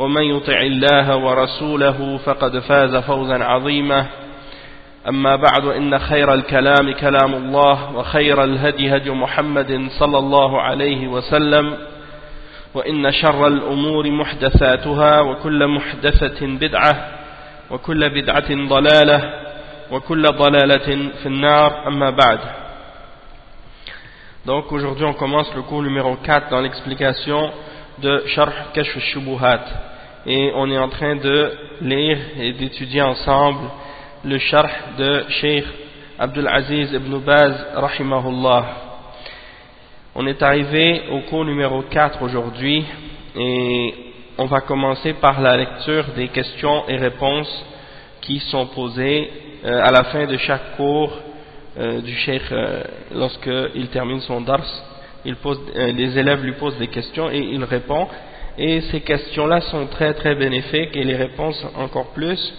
ومن يطع الله ورسوله فقد فاز فوزا عظيما. أما بعد إن خير الكلام كلام الله وخير الهدي هدي محمد صلى الله عليه وسلم وإن شر الأمور محدثاتها وكل محدثة بدعة وكل بدعة ضلالة وكل ضلالة في النار. أما بعد Donc aujourd'hui on commence le cours numéro 4 dans l'explication de Sharh Kashf Shubuhat et on est en train de lire et d'étudier ensemble le Sharh de Sheikh Abdul Aziz ibn Baz rahimahullah. On est arrivé au cours numéro 4 aujourd'hui et on va commencer par la lecture des questions et réponses qui sont posées euh, à la fin de chaque cours euh, du cheikh euh, lorsqu'il termine son dars. Il pose, euh, les élèves lui posent des questions et il répond. Et ces questions-là sont très très bénéfiques et les réponses encore plus.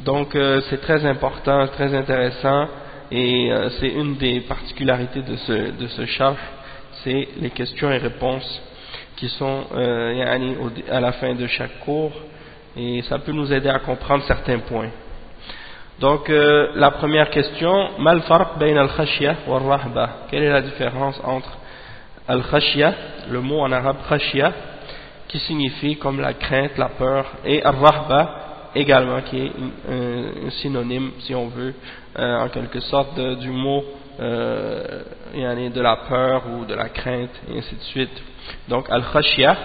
Donc euh, c'est très important, très intéressant et euh, c'est une des particularités de ce, de ce char, c'est les questions et réponses qui sont à la fin de chaque cours et ça peut nous aider à comprendre certains points. Donc la première question, Quelle est la différence entre al-khashya, le mot en arabe khashya, qui signifie comme la crainte, la peur, et al-rahba également, qui est un, synonyme, si on veut, euh, en quelque sorte du mot euh, de la peur ou de la crainte, et ainsi de suite. Donc al-khashya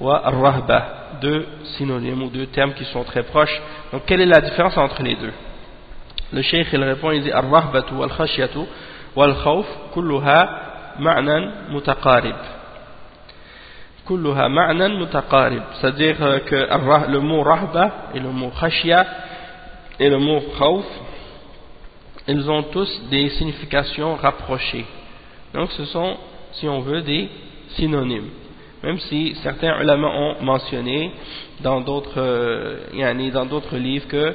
wa al-rahba deux synonymes ou deux termes qui sont très proches. Donc quelle est la différence entre les deux? Le cheikh il répond, il dit Ar-rahbatu wal-khashyatu wal-khawf kulluha ma'nan mutaqarib. Kulluha ma'nan mutaqarib. C'est-à-dire que le mot rahba le mot khashya et le mot khawf, ils ont tous des significations rapprochées. Donc ce sont, si on veut, des synonymes même si certains ulama ont mentionné dans d'autres euh, dans d'autres livres que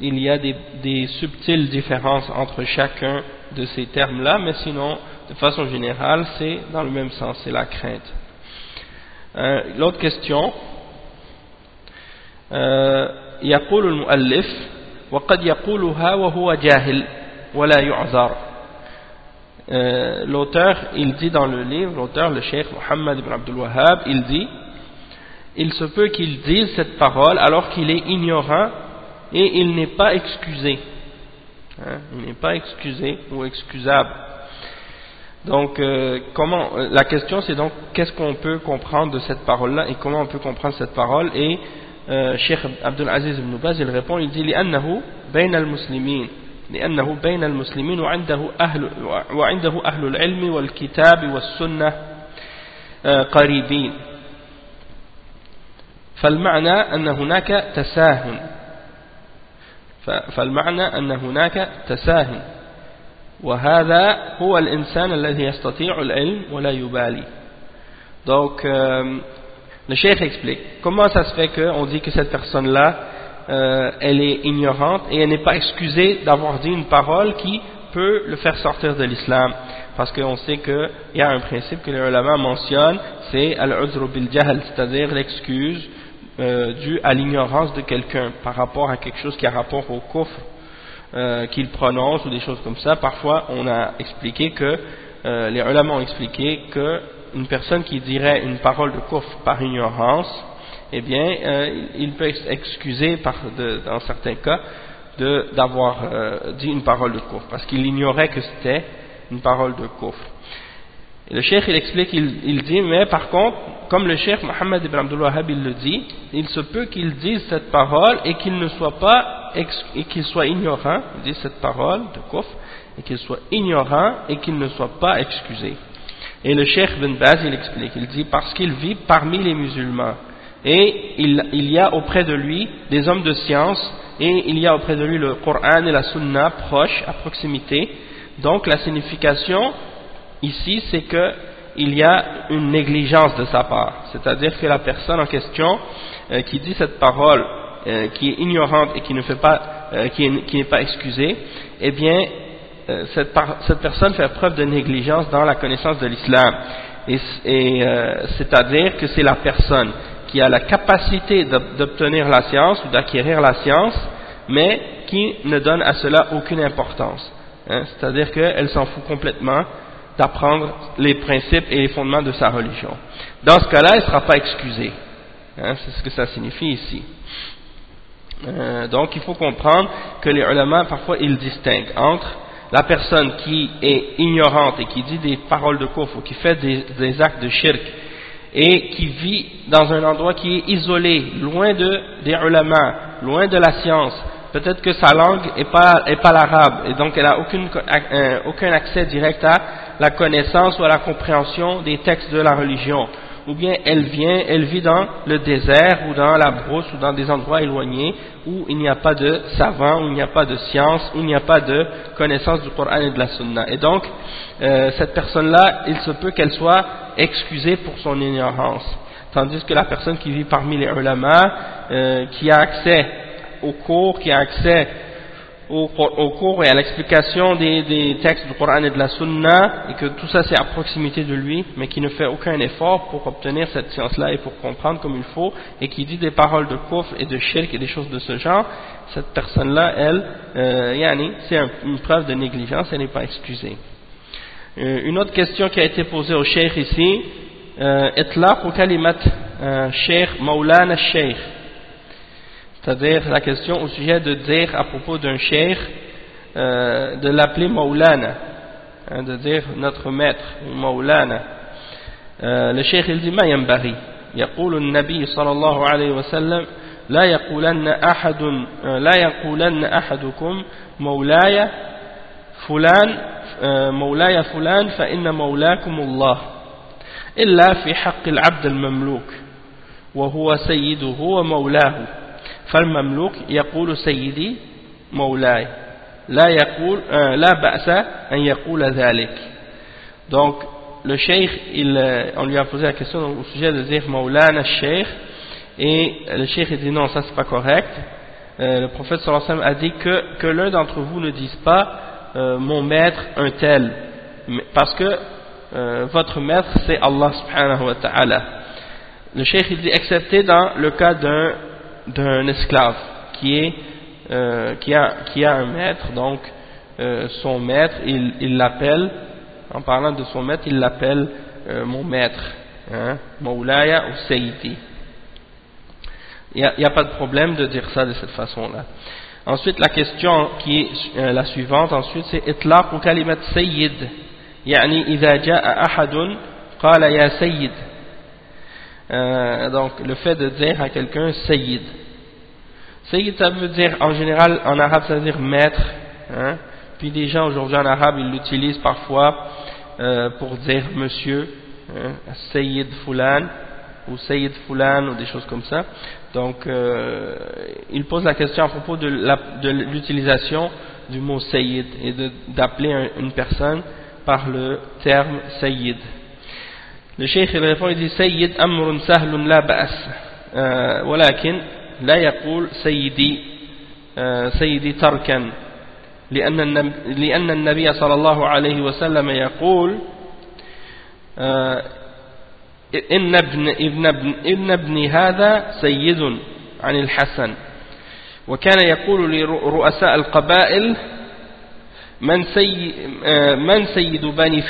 il y a des, subtiles différences entre chacun de ces termes-là, mais sinon, de façon générale, c'est dans le même sens, c'est la crainte. Euh, L'autre question, يقول المؤلف وقد يقولها وهو جاهل ولا يعذر euh, l'auteur, il dit dans le livre, l'auteur, le cheikh Mohammed ibn Abdul Wahhab, il dit il se peut qu'il dise cette parole alors qu'il est ignorant et il n'est pas excusé. Hein, il n'est pas excusé ou excusable. Donc, euh, comment, la question c'est donc qu'est-ce qu'on peut comprendre de cette parole-là et comment on peut comprendre cette parole et euh, Cheikh Abdul Aziz ibn Baz il répond, il dit لأنه بين المسلمين لأنه بين المسلمين وعنده أهل, وعنده أهل العلم والكتاب والسنة قريبين فالمعنى أن هناك تساهل فالمعنى أن هناك تساهل وهذا هو الإنسان الذي يستطيع العلم ولا يبالي donc euh, le cheikh explique comment ça se fait qu'on dit que cette personne là euh, elle est ignorante et elle n'est pas excusée d'avoir dit une parole qui peut le faire sortir de l'islam. Parce qu'on sait qu'il y a un principe que les ulama mentionnent, c'est al-udru bil jahl, c'est-à-dire l'excuse euh, due à l'ignorance de quelqu'un par rapport à quelque chose qui a rapport au kufr euh, qu'il prononce ou des choses comme ça. Parfois, on a expliqué que, euh, les ulama ont expliqué que une personne qui dirait une parole de kufr par ignorance, eh bien, euh, il peut excuser par de, dans certains cas d'avoir euh, dit une parole de kufr, parce qu'il ignorait que c'était une parole de kufr. Et le cheikh il explique, il, dit, mais par contre, comme le cheikh Mohammed ibn Abdul Wahhab il le dit, il se peut qu'il dise cette parole et qu'il ne soit pas, et qu'il soit ignorant, dit cette parole de kufr, et qu'il soit ignorant et qu'il ne soit pas excusé. Et le cheikh Ben Baz il explique, il dit parce qu'il vit parmi les musulmans et il, il, y a auprès de lui des hommes de science et il y a auprès de lui le Coran et la Sunna proches, à proximité. Donc la signification ici c'est que il y a une négligence de sa part, c'est-à-dire que la personne en question euh, qui dit cette parole euh, qui est ignorante et qui ne fait pas, euh, qui n'est pas excusée, eh bien euh, cette, cette, personne fait preuve de négligence dans la connaissance de l'islam. Et, euh, c'est-à-dire que c'est la personne qui a la capacité d'obtenir la science ou d'acquérir la science, mais qui ne donne à cela aucune importance. Hein. c'est-à-dire qu'elle s'en fout complètement d'apprendre les principes et les fondements de sa religion. Dans ce cas-là, elle ne sera pas excusée. Hein. c'est ce que ça signifie ici. Euh, donc il faut comprendre que les ulama, parfois, ils distinguent entre la personne qui est ignorante et qui dit des paroles de kufr, qui fait des, actes de shirk, et qui vit dans un endroit qui est isolé, loin de, des ulama, loin de la science, peut-être que sa langue n'est pas, est pas l'arabe, et donc elle n'a euh, aucun accès direct à la connaissance ou à la compréhension des textes de la religion ou bien elle vient, elle vit dans le désert ou dans la brousse ou dans des endroits éloignés où il n'y a pas de savants, où il n'y a pas de science, où il n'y a pas de connaissance du Coran et de la Sunna. Et donc, euh, cette personne-là, il se peut qu'elle soit excusée pour son ignorance. Tandis que la personne qui vit parmi les ulama, euh, qui a accès aux cours, qui a accès au, cours et à l'explication des, textes du Coran et de la Sunna et que tout ça c'est à proximité de lui mais qui ne fait aucun effort pour obtenir cette science-là et pour comprendre comme il faut et qui dit des paroles de kufr et de shirk et des choses de ce genre cette personne-là elle euh, c'est une preuve de négligence elle n'est pas excusée. Euh, une autre question qui a été posée au cheikh ici euh, ou kalimat euh, sheikh maulana sheikh c'est-à-dire la question au sujet de dire à propos d'un cheikh, euh, de l'appeler Maulana, hein, de dire notre maître, Maulana. Euh, le cheikh il dit ما ينبغي يقول النبي صلى الله عليه وسلم لا يقولن أحد لا يقولن أحدكم مولاي فلان مولاي فلان فإن مولاكم الله إلا في حق العبد المملوك وهو سيده ومولاه فالمملوك يقول سيدي مولاي لا يقول لا بأس أن يقول ذلك donc le cheikh il, on lui a posé la question au sujet de dire Maulana cheikh et le cheikh il dit non ça c'est pas correct euh, le prophète sallallahu alayhi wa sallam a dit que, que l'un d'entre vous ne dise pas euh, mon maître un tel parce que euh, votre maître c'est Allah subhanahu wa ta'ala le cheikh il dit excepté dans le cas d'un d'un esclave qui, est, euh, qui, a, qui a un maître, donc euh, son maître, il l'appelle, en parlant de son maître, il l'appelle euh, mon maître, hein, Moulaya ou Sayyidi. Il n'y a, a, pas de problème de dire ça de cette façon-là. Ensuite, la question qui est euh, la suivante, ensuite, c'est إطلاق كلمة سيد يعني إذا جاء أحد قال يا سيد euh, donc le fait de dire à quelqu'un Sayyid. Sayyid, ça veut dire, en général, en arabe, ça veut dire maître. Hein. Puis les gens, aujourd'hui, en arabe, ils l'utilisent parfois euh, pour dire monsieur, hein? Sayyid Fulan, ou Sayyid Fulan, ou des choses comme ça. Donc, euh, il pose la question à propos de l'utilisation du mot Sayyid et d'appeler une personne par le terme Sayyid. Le cheikh, il répond, il dit Sayyid amrun sahlun la ba's. Euh, لا يقول سيدي آه سيدي تركا لأن النبي, صلى الله عليه وسلم يقول آه إن ابن, ابن, ابن, ابن ابن هذا سيد عن الحسن. وكان يقول لرؤساء القبائل من سيد, آه، من سيد بني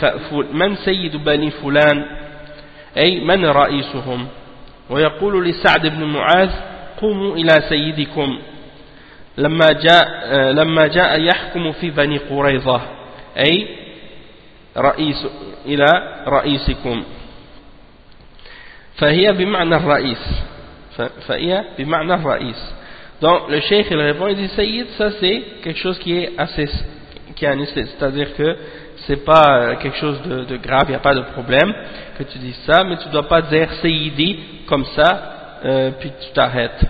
من سيد بني فلان؟ أي من رئيسهم؟ ويقول لسعد بن معاذ قوموا إلى سيدكم لما جاء لما جاء يحكم في بني قريظة أي رئيس إلى رئيسكم فهي بمعنى الرئيس فهي بمعنى الرئيس donc le cheikh il répond il dit Sayyid ça c'est quelque chose qui est assez qui est c'est-à-dire que c'est pas euh, quelque chose de, de grave, il n'y a pas de problème que tu dises ça, mais tu ne dois pas dire Sayyidi comme ça, euh, puis tu t'arrêtes.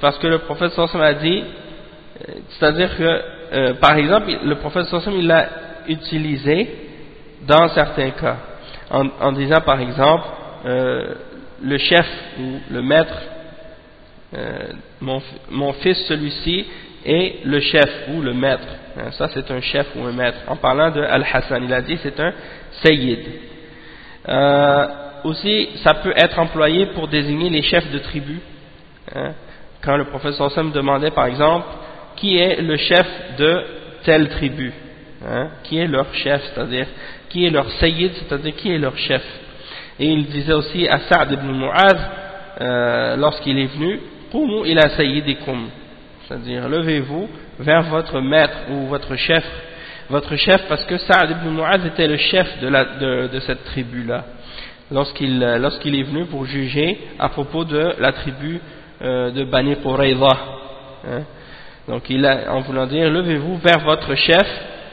Parce que le prophète Sassam a dit, euh, c'est-à-dire que, euh, par exemple, le prophète Sassam il l'a utilisé dans certains cas, en, disant par exemple, le chef ou le maître, mon, mon fils celui-ci est le chef ou le maître. Hein, ça c'est un chef ou un maître. En parlant de Al-Hassan, il a dit c'est un Sayyid. Euh, aussi, ça peut être employé pour désigner les chefs de tribu. Hein. Quand le professeur Sam demandait par exemple qui est le chef de telle tribu, hein, qui est leur chef, c'est-à-dire qui est leur Sayyid, c'est-à-dire qui est leur chef. Et il disait aussi à Sa'd ibn Mu'adh, euh, lorsqu'il est venu, Qumu ila Sayyidikum c'est-à-dire levez-vous vers votre maître ou votre chef, votre chef parce que Saad ibn Mu'az était le chef de cette tribu-là, lorsqu'il lorsqu'il est venu pour juger à propos de la tribu euh, de Bani Qurayza. Hein. Donc il a, en voulant dire, levez-vous vers votre chef,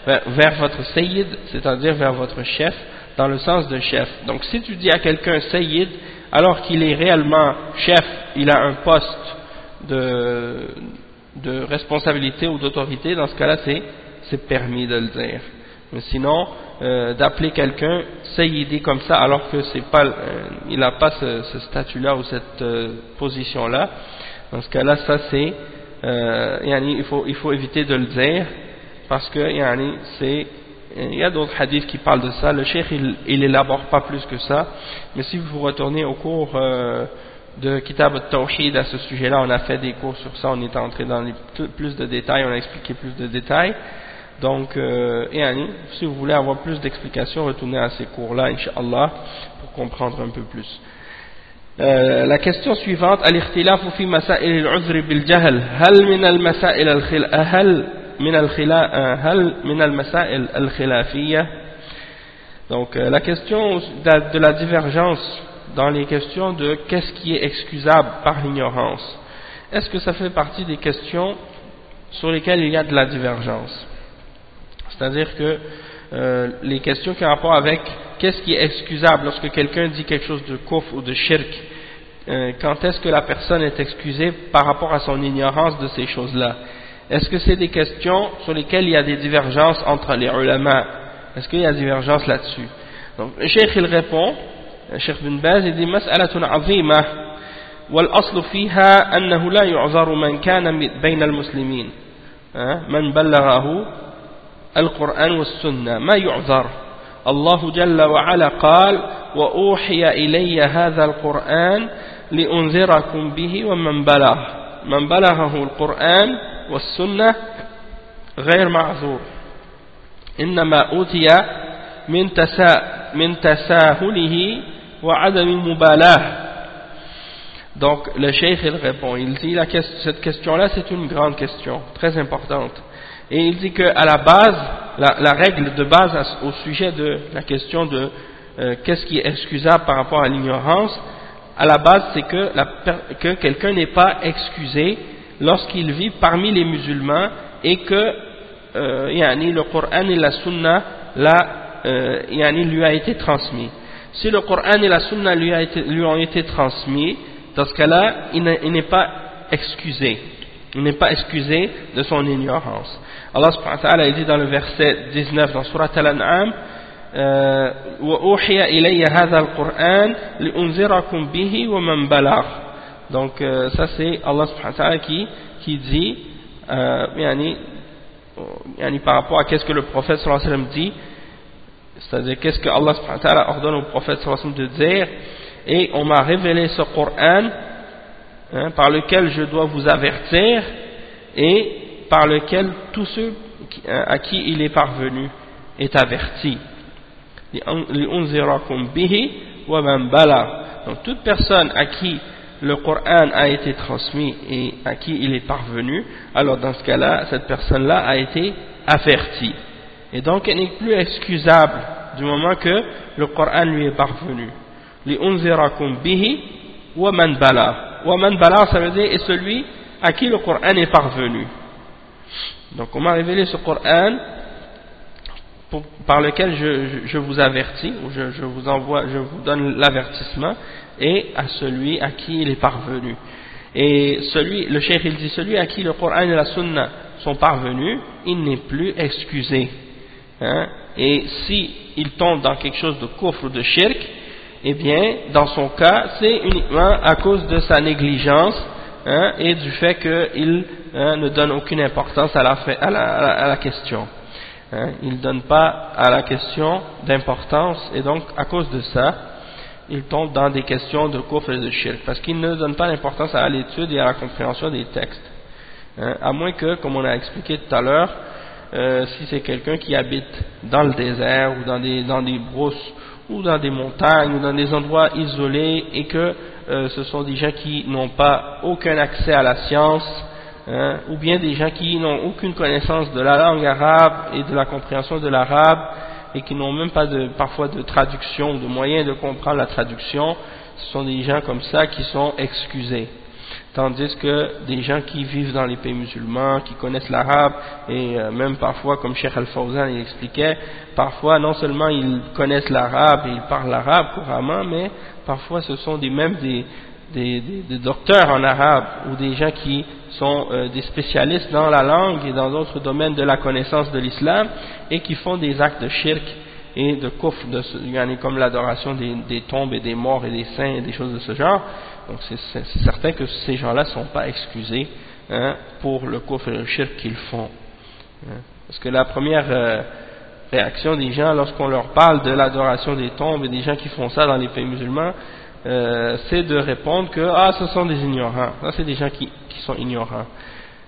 vers, vers votre sayyid, c'est-à-dire vers votre chef, dans le sens de chef. Donc si tu dis à quelqu'un sayyid, alors qu'il est réellement chef, il a un poste de, de responsabilité ou d'autorité, dans ce cas-là, c'est permis de le dire. Mais sinon, euh, d'appeler quelqu'un Sayyidi comme ça, alors que c'est pas, euh, il n'a pas ce, ce statut-là ou cette euh, position-là, dans ce cas-là, ça c'est, il, faut, il faut éviter de le dire, parce que c'est il y a d'autres hadiths qui parlent de ça, le cheikh il, il élabore pas plus que ça, mais si vous retournez au cours de Kitab al-Tawhid à ce sujet-là, on a fait des cours sur ça, on est entré dans plus de détails, on a expliqué plus de détails. Donc, euh, et si vous voulez avoir plus d'explications, retournez à ces cours-là, Inch'Allah, pour comprendre un peu plus. Euh, la question suivante, الاختلاف في مسائل العذر بالجهل هل من المسائل الخل... هل من الخلا... هل من المسائل الخلافية donc euh, la question de la divergence dans les questions de qu'est-ce qui est excusable par l'ignorance. Est-ce que ça fait partie des questions sur lesquelles il y a de la divergence C'est-à-dire que euh, les questions qui ont rapport avec qu'est-ce qui est excusable lorsque quelqu'un dit quelque chose de kouf ou de shirk, euh, quand est-ce que la personne est excusée par rapport à son ignorance de ces choses-là Est-ce que c'est des questions sur lesquelles il y a des divergences entre les ulama Est-ce qu'il y a des divergences là-dessus Donc le cheikh il répond الشيخ بن باز دي مسألة عظيمة والأصل فيها أنه لا يعذر من كان بين المسلمين من بلغه القرآن والسنة. ما يعذر. الله جل وعلا قال وأوحي إلي هذا القرآن لأنذركم به ومن بلغ من بلغه القرآن والسنة غير معذور. إنما أوتي من, تسا من تساهله donc le cheikh il répond, il dit la, cette question-là c'est une grande question, très importante. Et il dit qu'à la base, la, règle de base au sujet de la question de euh, qu'est-ce qui est excusable par rapport à l'ignorance, à la base c'est que, que quelqu'un n'est pas excusé lorsqu'il vit parmi les musulmans et que euh, le Coran et la Sunna euh, lui a été transmis si le Coran et la Sunna lui, ont été transmis, dans ce cas-là, il n'est pas excusé Il n'est pas excusé de son ignorance. Allah subhanahu wa ta'ala dit dans le verset 19 dans Surah Al-An'am وَأُوحِيَ إِلَيَّ هَذَا الْقُرْآنِ لِأُنذِرَكُمْ بِهِ وَمَنْ بَلَغْ donc euh, ça c'est Allah subhanahu wa ta'ala qui, qui dit euh, yani, yani, par rapport à qu'est-ce que le prophète sallallahu alayhi wa sallam dit c'est-à-dire, qu'est-ce que Allah ordonne au prophète de dire Et on m'a révélé ce Coran hein, par lequel je dois vous avertir et par lequel tous ceux hein, à qui il est parvenu est averti. Donc toute personne à qui le Coran a été transmis et à qui il est parvenu, alors dans ce cas-là, cette personne-là a été avertie. Et donc elle n'est plus excusable du moment que le Coran lui est parvenu. Bihi wa man bala. Ça veut dire est celui à qui le Coran est parvenu. Donc on m'a révélé ce Coran par lequel je, vous avertis, ou je, vous envoie, je vous donne l'avertissement, et à celui à qui il est parvenu. Et celui, le cheikh il dit, celui à qui le Coran et la Sunna sont parvenus, il n'est plus excusé. Hein? Et si il tombe dans quelque chose de coffre ou de shirk, eh bien, dans son cas, c'est uniquement à cause de sa négligence hein, et du fait qu'il hein, ne donne aucune importance à la, à la, à la question. Hein, il ne donne pas à la question d'importance et donc à cause de ça, il tombe dans des questions de kufr et de shirk parce qu'il ne donne pas d'importance à l'étude et à la compréhension des textes. Hein, à moins que, comme on a expliqué tout à l'heure, euh, si c'est quelqu'un qui habite dans le désert ou dans des, dans des brousses ou dans des montagnes ou dans des endroits isolés et que euh, ce sont des gens qui n'ont pas aucun accès à la science Hein, ou bien des gens qui n'ont aucune connaissance de la langue arabe et de la compréhension de l'arabe et qui n'ont même pas de, parfois de traduction, de moyens de comprendre la traduction, ce sont des gens comme ça qui sont excusés. Tandis que des gens qui vivent dans les pays musulmans, qui connaissent l'arabe, et euh, même parfois, comme Cheikh Al-Fawzan expliquait, parfois non seulement ils connaissent l'arabe et ils parlent l'arabe couramment, mais parfois ce sont des, même des, des, docteurs en arabe ou des gens qui sont euh, des spécialistes dans la langue et dans d'autres domaines de la connaissance de l'islam et qui font des actes de shirk et de kufr, de, comme l'adoration des, tombes et des morts et des saints et des choses de ce genre. Donc c'est certain que ces gens-là ne sont pas excusés hein, pour le kufr qu'ils font. Hein. Parce que la première euh, réaction des gens lorsqu'on leur parle de l'adoration des tombes et des gens qui font ça dans les pays musulmans, euh, c'est de répondre que ah ce sont des ignorants, ça c'est des gens qui, qui, sont ignorants.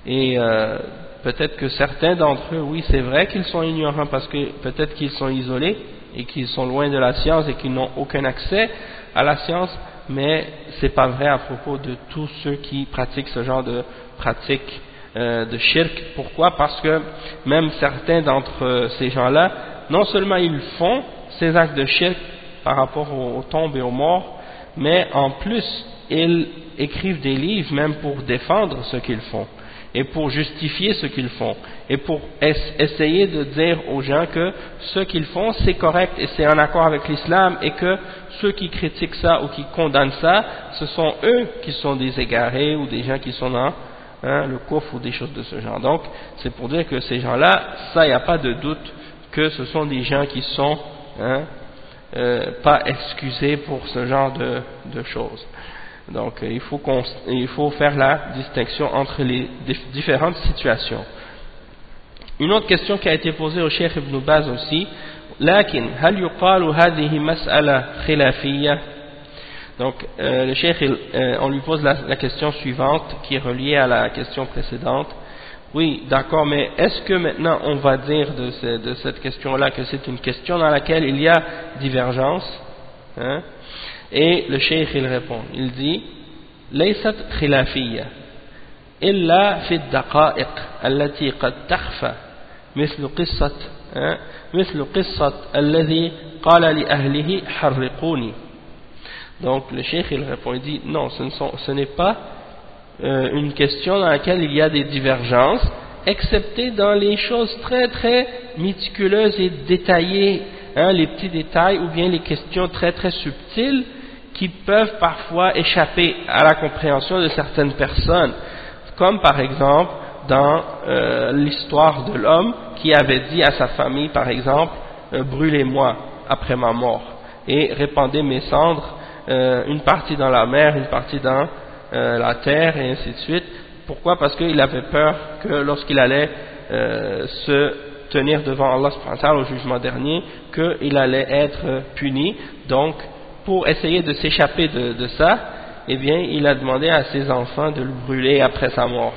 Et euh, peut-être que certains d'entre eux, oui c'est vrai qu'ils sont ignorants parce que peut-être qu'ils sont isolés et qu'ils sont loin de la science et qu'ils n'ont aucun accès à la science, mais c'est pas vrai à propos de tous ceux qui pratiquent ce genre de pratique euh, de shirk. Pourquoi? Parce que même certains d'entre ces gens-là, non seulement ils font ces actes de shirk par rapport aux tombes et aux morts, mais en plus, ils écrivent des livres même pour défendre ce qu'ils font et pour justifier ce qu'ils font et pour essayer de dire aux gens que ce qu'ils font c'est correct et c'est en accord avec l'islam et que ceux qui critiquent ça ou qui condamnent ça ce sont eux qui sont des égarés ou des gens qui sont dans hein, le coffre ou des choses de ce genre donc c'est pour dire que ces gens là ça il n'y a pas de doute que ce sont des gens qui sont hein, euh, pas excusé pour ce genre de choses. Donc euh, il, faut il faut faire la distinction entre les différentes situations. Une autre question qui a été posée au Cheikh Ibn Baz aussi, لكن هل يقال هذه مسألة خلافية donc euh, le cheikh euh, on lui pose la, la, question suivante qui est reliée à la question précédente oui, d'accord, mais est-ce que maintenant on va dire de, de cette question-là que c'est une question dans laquelle il y a divergence hein? Et le cheikh il répond, il dit ليست خلافية إلا في الدقائق التي قد تخفى مثل قصة مثل قصة الذي قال لأهله حرقوني donc le cheikh il répond il dit non ce n'est pas euh, une question dans laquelle il y a des divergences, excepté dans les choses très très méticuleuses et détaillées, hein, les petits détails ou bien les questions très très subtiles qui peuvent parfois échapper à la compréhension de certaines personnes, comme par exemple dans euh, l'histoire de l'homme qui avait dit à sa famille par exemple euh, brûlez-moi après ma mort et répandez mes cendres une partie dans la mer, une partie dans euh, la terre et ainsi de suite. Pourquoi? Parce qu'il avait peur que lorsqu'il allait euh, se tenir devant Allah au jugement dernier, qu'il allait être puni. Donc, pour essayer de s'échapper de, ça, eh bien, il a demandé à ses enfants de le brûler après sa mort.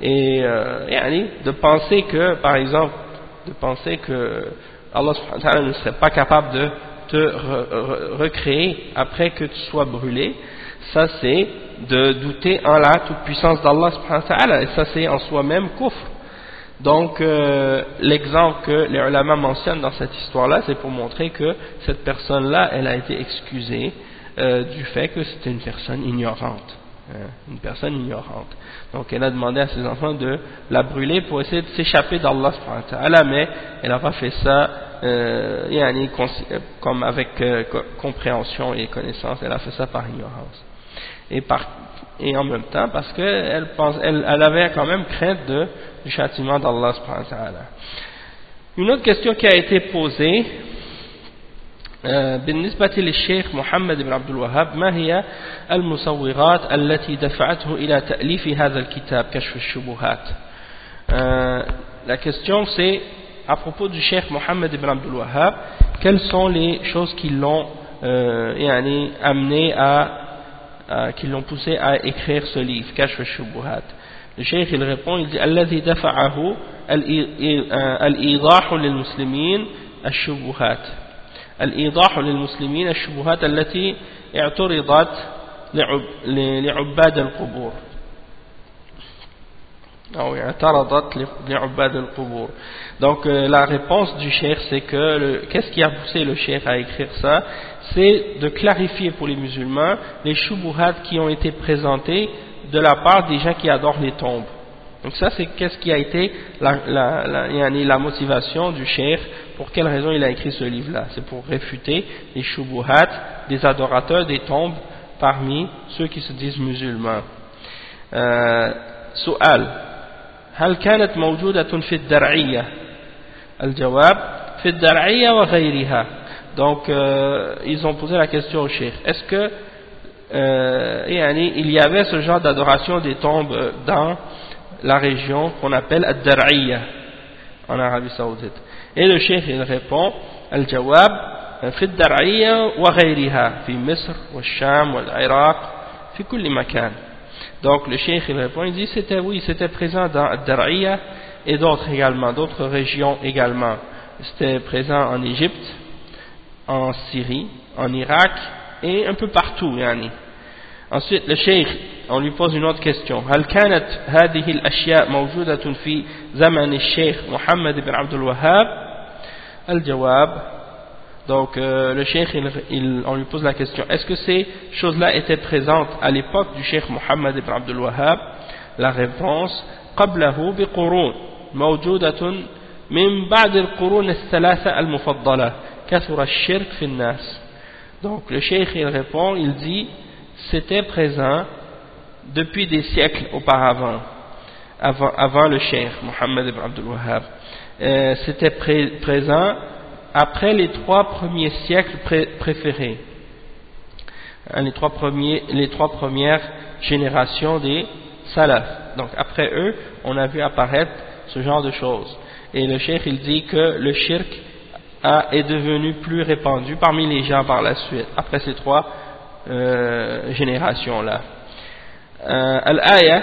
Et, euh, de penser que, par exemple, de penser que Allah ne serait pas capable de te recréer après que tu sois brûlé, ça c'est de douter en la toute-puissance d'Allah et ça c'est en soi-même kufr. Donc euh, l'exemple que les ulama mentionnent dans cette histoire-là, c'est pour montrer que cette personne-là, elle a été excusée euh, du fait que c'était une personne ignorante. Hein, une personne ignorante. Donc elle a demandé à ses enfants de la brûler pour essayer de s'échapper d'Allah mais elle n'a pas fait ça euh, comme avec euh, compréhension et connaissance, elle a fait ça par ignorance Et, par, et en même temps parce qu'elle elle, elle avait quand même crainte de, du châtiment d'Allah Une autre question qui a été posée بالنسبة للشيخ محمد بن عبد الوهاب ما هي المصورات التي دفعته إلى تأليف هذا الكتاب كشف الشبهات La question c'est à propos du Cheikh Mohammed ibn Abdul Wahhab, quelles sont les choses qui l'ont euh, amené à, à qui l'ont poussé à écrire ce livre, Kashf al-Shubuhat. Le Cheikh il répond, il dit الذي دفعه الإيضاح للمسلمين الشبهات الإيضاح للمسلمين الشبهات التي اعترضت لعباد القبور donc euh, la réponse du cheikh c'est que qu'est-ce qui a poussé le cheikh à écrire ça? C'est de clarifier pour les musulmans les shubuhat qui ont été présentés de la part des gens qui adorent les tombes. Donc ça c'est qu'est-ce qui a été la, la, la, motivation du cheikh pour quelle raison il a écrit ce livre là c'est pour réfuter les shubuhat des adorateurs des tombes parmi ceux qui se disent musulmans. Euh, هل كانت موجودة في الدرعية الجواب في الدرعية وغيرها donc euh, ils ont posé la question au cheikh est-ce que euh, il y avait ce genre d'adoration des tombes dans la région qu'on appelle Ad-Dar'iyya en Arabie Saoudite et le cheikh il répond الجواب في الدرعية وغيرها في مصر والشام والعراق في كل مكان Donc le cheikh il répond, il dit c'était oui, c'était présent dans Dar'iyya et d'autres également, d'autres régions également. C'était présent en Égypte, en Syrie, en Irak et un peu partout. Yani. Ensuite le cheikh, on lui pose une autre question. هل كانت هذه الأشياء موجودة في زمن الشيخ محمد بن عبد الوهاب؟ الجواب donc euh, le cheikh, il, on lui pose la question, est-ce que ces choses-là étaient présentes à l'époque du cheikh Mohammed ibn Abdul Wahhab La réponse, قبله بقرون موجودة من بعد القرون الثلاثة المفضلة كثر الشرك في الناس Donc le cheikh il répond, il dit, c'était présent depuis des siècles auparavant, avant, avant le cheikh Mohammed ibn Abdul Wahhab. Euh, c'était pré présent après les trois premiers siècles préférés, hein, les, trois premiers, les trois premières générations des salafs. Donc après eux, on a vu apparaître ce genre de choses. Et le cheikh il dit que le shirk a, est devenu plus répandu parmi les gens par la suite, après ces trois euh, générations-là. Euh, Al-Aya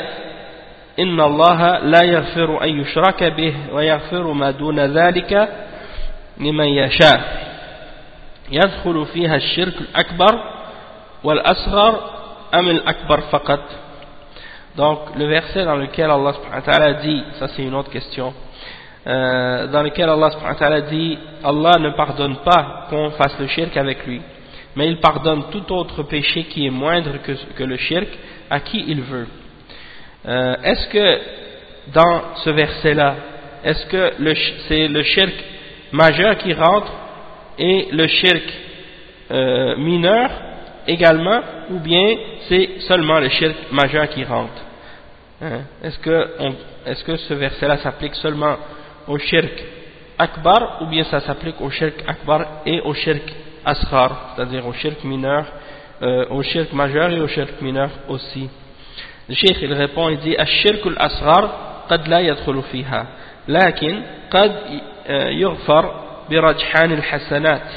إن الله لا يغفر أن يشرك به ويغفر ما دون ذلك لمن يشاء يدخل فيها الشرك الأكبر والأصغر أم الأكبر فقط donc le verset dans lequel Allah subhanahu wa ta'ala dit ça c'est une autre question euh, dans lequel Allah subhanahu wa ta'ala dit Allah ne pardonne pas qu'on fasse le shirk avec lui mais il pardonne tout autre péché qui est moindre que, que le shirk à qui il veut euh, est-ce que dans ce verset là est-ce que c'est le shirk majeur qui rentre et le shirk euh, mineur également ou bien c'est seulement le shirk majeur qui rentre hein? est-ce que, est que ce verset là s'applique seulement au shirk akbar ou bien ça s'applique au shirk akbar et au shirk asghar c'est-à-dire au shirk mineur euh, au shirk majeur et au shirk mineur aussi le shirk il répond il dit الشرك الأصغر قد لا يدخل فيها لكن قد يغفر برجحان الحسنات.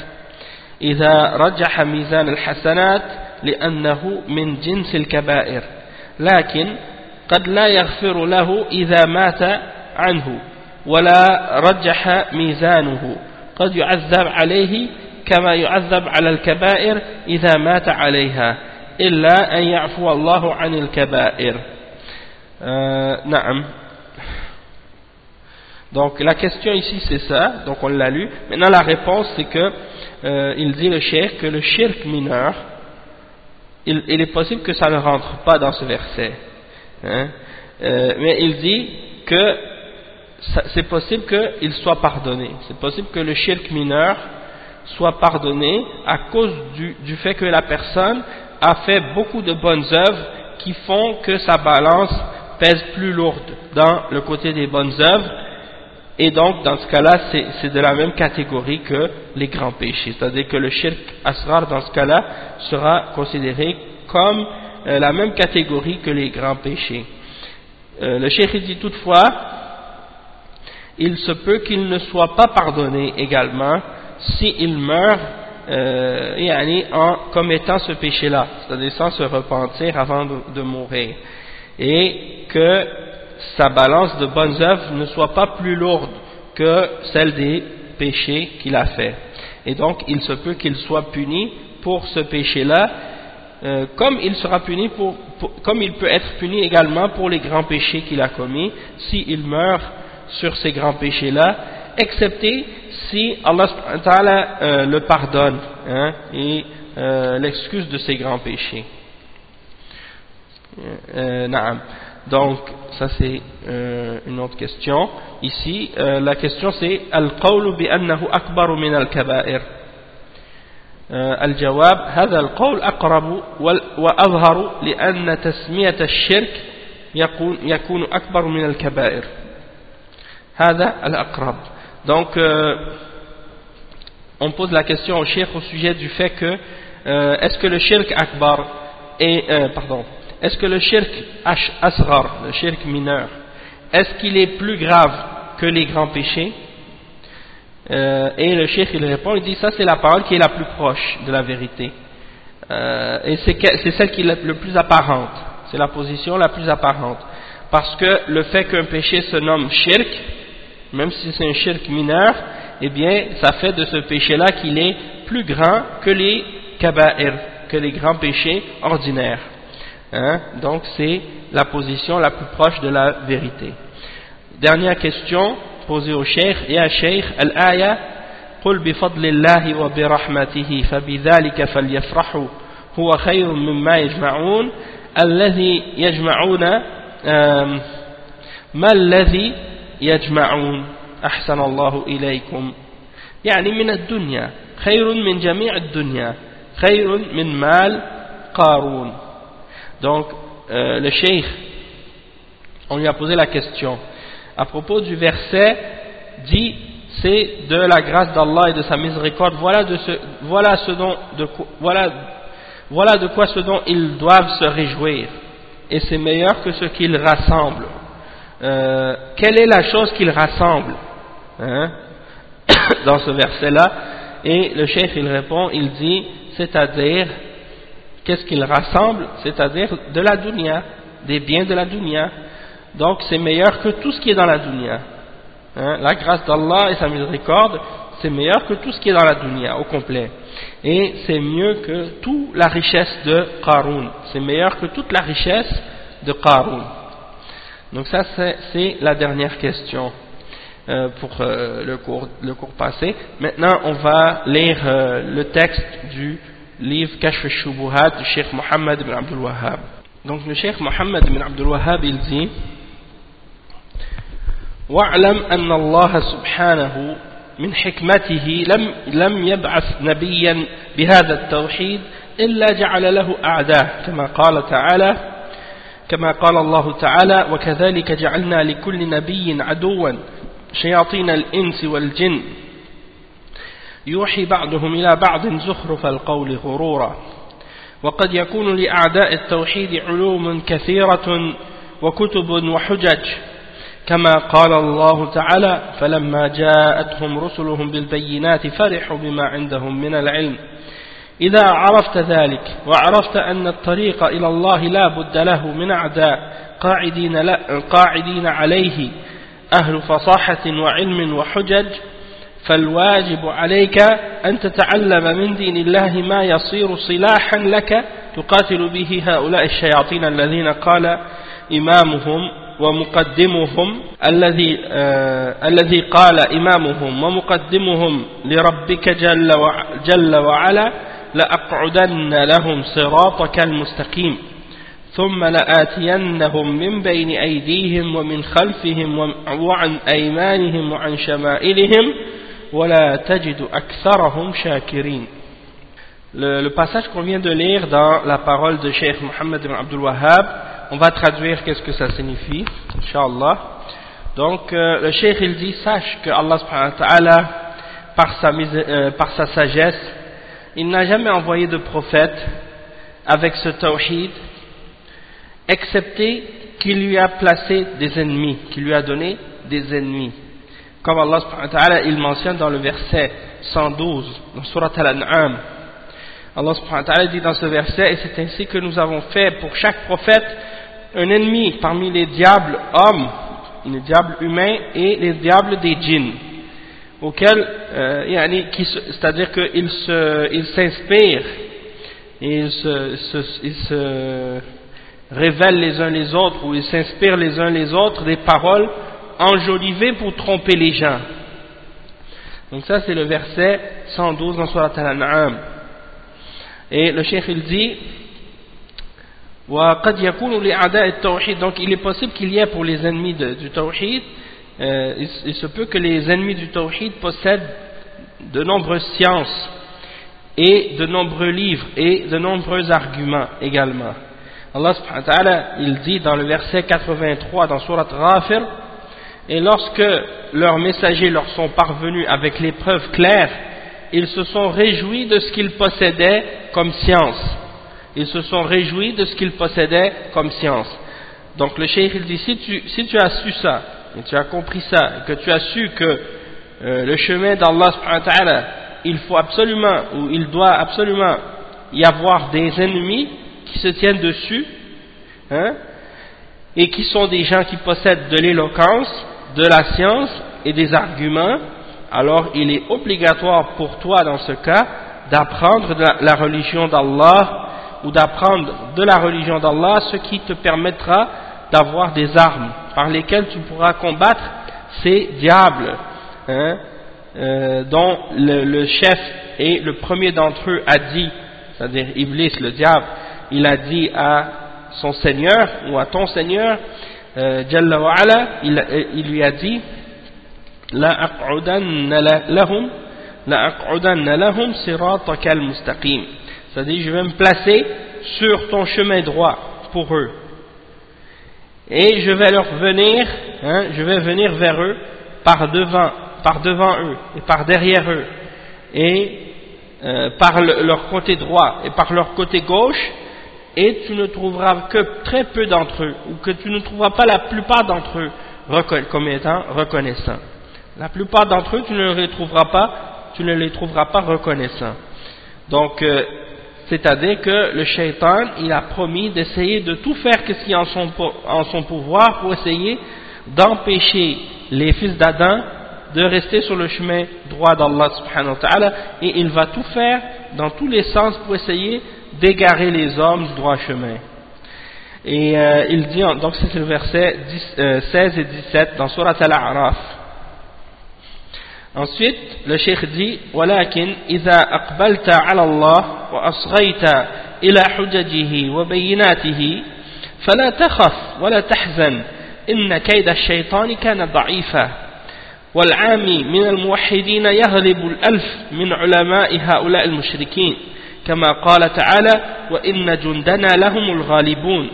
إذا رجح ميزان الحسنات لأنه من جنس الكبائر لكن قد لا يغفر له إذا مات عنه ولا رجح ميزانه. قد يعذب عليه كما يعذب على الكبائر إذا مات عليها إلا أن يعفو الله عن الكبائر. نعم. Donc la question ici c'est ça, donc on l'a lu. Maintenant la réponse c'est que euh, il dit le cheikh que le shirk mineur, il, est possible que ça ne rentre pas dans ce verset. Hein, euh, mais il dit que c'est possible qu'il soit pardonné. C'est possible que le shirk mineur soit pardonné à cause du, fait que la personne a fait beaucoup de bonnes œuvres qui font que sa balance pèse plus lourde dans le côté des bonnes œuvres et donc dans ce cas-là c'est de la même catégorie que les grands péchés. C'est-à-dire que le shirk asrar dans ce cas-là sera considéré comme euh, la même catégorie que les grands péchés. Euh, le shirk dit toutefois il se peut qu'il ne soit pas pardonné également s'il meurt euh, en commettant ce péché-là, c'est-à-dire sans se repentir avant de, mourir, et que sa balance de bonnes œuvres ne soit pas plus lourde que celle des péchés qu'il a fait. Et donc, il se peut qu'il soit puni pour ce péché-là, euh, comme il sera puni pour, comme il peut être puni également pour les grands péchés qu'il a commis, s'il meurt sur ces grands péchés-là, excepté si Allah euh, le pardonne hein, et euh, l'excuse de ses grands péchés. Euh, Donc, ça c'est euh, une autre question. Ici, euh, la question c'est Al-qawlu bi'annahu akbaru min al-kaba'ir. الجواب هذا القول أقرب وأظهر لأن تسمية الشرك يكون, يكون أكبر من الكبائر هذا الأقرب donc, euh, on pose la question au shirk au sujet du fait que euh, est-ce que le shirk akbar est, euh, pardon, est-ce que le shirk asrar, le shirk mineur, est-ce qu'il est plus grave que les grands péchés? Et le shirk il répond, il dit ça c'est la parole qui est la plus proche de la vérité. et c'est celle qui est le plus apparente, c'est la position la plus apparente. Parce que le fait qu'un péché se nomme shirk, même si c'est un shirk mineur, eh bien, ça fait de ce péché-là qu'il est plus grand que les kaba'ir, que les grands péchés ordinaires. Hein? Donc, c'est la position la plus proche de la vérité. Dernière question posée au cheikh. Ya cheikh, al-aya, قل بفضل الله وبرحمته فبذلك فليفرحوا هو خير مما يجمعون الذي يجمعون ما الذي يجمعون أحسن الله إليكم يعني من الدنيا خير من جميع الدنيا خير من مال قارون donc euh, le cheikh on lui a posé la question. À propos du verset dit c'est de la grâce d'Allah et de sa miséricorde. Voilà de ce, voilà ce dont de, voilà, voilà de quoi ce dont ils doivent se réjouir. Et c'est meilleur que ce qu'ils rassemblent. Euh, quelle est la chose qu'il rassemble hein, dans ce verset-là. Et le chef il répond, il dit, c'est-à-dire, qu'est-ce qu'il rassemble C'est-à-dire de la dunya, des biens de la dunya. Donc c'est meilleur que tout ce qui est dans la dunya. Hein, la grâce d'Allah et sa miséricorde, c'est meilleur que tout ce qui est dans la dunya au complet. Et c'est mieux que toute la richesse de Qarun. C'est meilleur que toute la richesse de Qarun. Donc ça c'est la dernière question euh, pour euh, le, cours, le cours passé. Maintenant on va lire euh, le texte du livre Kashf al-Shubuhat du Cheikh Mohammed ibn Abdul Wahhab. Donc le Cheikh Mohammed ibn Abdul Wahhab il dit واعلم أن الله سبحانه من حكمته لم, لم يبعث نبيا بهذا التوحيد إلا جعل له أعداء كما قال تعالى كما قال الله تعالى وكذلك جعلنا لكل نبي عدوا شياطين الإنس والجن يوحي بعضهم إلى بعض زخرف القول غرورا. وقد يكون لأعداء التوحيد علوم كثيرة وكتب وحجج. كما قال الله تعالى فلما جاءتهم رسلهم بالبينات فرحوا بما عندهم من العلم. إذا عرفت ذلك وعرفت أن الطريق إلى الله لا بد له من أعداء قاعدين, قاعدين عليه أهل فصاحة وعلم وحجج فالواجب عليك أن تتعلم من دين الله ما يصير صلاحا لك تقاتل به هؤلاء الشياطين الذين قال إمامهم ومقدمهم الذي آه الذي قال إمامهم ومقدمهم لربك جل, جل وعلا لأقعدن لهم صراطك المستقيم. ثم لآتينهم من بين أيديهم ومن خلفهم وعن أيمانهم وعن شمائلهم Le, le passage qu'on vient de lire dans la parole de Cheikh Mohammed ibn Abdul Wahhab, on va traduire qu'est-ce que ça signifie, inshallah. Donc euh, le Cheikh il dit sache que Allah subhanahu wa ta'ala par sa euh, par sa sagesse, il n'a jamais envoyé de prophète avec ce tawhid excepté qu'il lui a placé des ennemis, qu'il lui a donné des ennemis. Comme Allah subhanahu wa ta'ala, il mentionne dans le verset 112, dans Surat Al-An'am, Allah subhanahu wa ta'ala dit dans ce verset, et c'est ainsi que nous avons fait pour chaque prophète un ennemi parmi les diables hommes, les diables humains et les diables des djinns, auxquels, euh, c'est-à-dire qu'ils s'inspirent et ils se, révèlent les uns les autres ou ils s'inspirent les uns les autres des paroles enjolivées pour tromper les gens. Donc ça c'est le verset 112 dans Surat Al-An'am. Et le cheikh il dit donc il est possible qu'il y ait pour les ennemis du tawhid euh, il, se peut que les ennemis du tawhid possèdent de nombreuses sciences et de nombreux livres et de nombreux arguments également Allah subhanahu wa ta'ala il dit dans le verset 83 dans surat Ghafir et lorsque leurs messagers leur sont parvenus avec les preuves claires ils se sont réjouis de ce qu'ils possédaient comme science. Ils se sont réjouis de ce qu'ils possédaient comme science. Donc le cheikh il dit, si tu, si tu as su ça, et tu as compris ça, que tu as su que euh, le chemin d'Allah il faut absolument, ou il doit absolument y avoir des ennemis qui se tiennent dessus, hein, et qui sont des gens qui possèdent de l'éloquence, de la science et des arguments, alors il est obligatoire pour toi dans ce cas d'apprendre la, religion d'Allah ou d'apprendre de la religion d'Allah ce qui te permettra d'avoir des armes par lesquelles tu pourras combattre ces diables hein, euh, dont le, chef et le premier d'entre eux a dit, c'est-à-dire Iblis, le diable, il a dit à son Seigneur ou à ton Seigneur, euh, il, il lui a dit c'est-à-dire je vais me placer sur ton chemin droit pour eux. Et je vais leur venir hein, je vais venir vers eux par devant par devant eux et par derrière eux. Et euh, par leur côté droit et par leur côté gauche et tu ne trouveras que très peu d'entre eux ou que tu ne trouveras pas la plupart d'entre eux comme étant reconnaissants la plupart d'entre eux, tu ne les trouveras pas, reconnaissants. Donc, euh, c'est-à-dire que le shaitan, il a promis d'essayer de tout faire ce qui est en son, en son pouvoir pour essayer d'empêcher les fils d'Adam de rester sur le chemin droit d'Allah subhanahu wa ta'ala et il va tout faire dans tous les sens pour essayer d'égarer les hommes du droit chemin. Et euh, il dit, donc c'est le verset 16 euh, et 17 dans Surat Al-A'raf Ensuite, le cheikh dit ولكن إذا أقبلت على الله وأصغيت إلى حججه وبيناته فلا تخف ولا تحزن إن كيد الشيطان كان ضعيفا والعامي من الموحدين يغلب الألف من علماء هؤلاء المشركين كما قال تعالى وإن جندنا لهم الغالبون.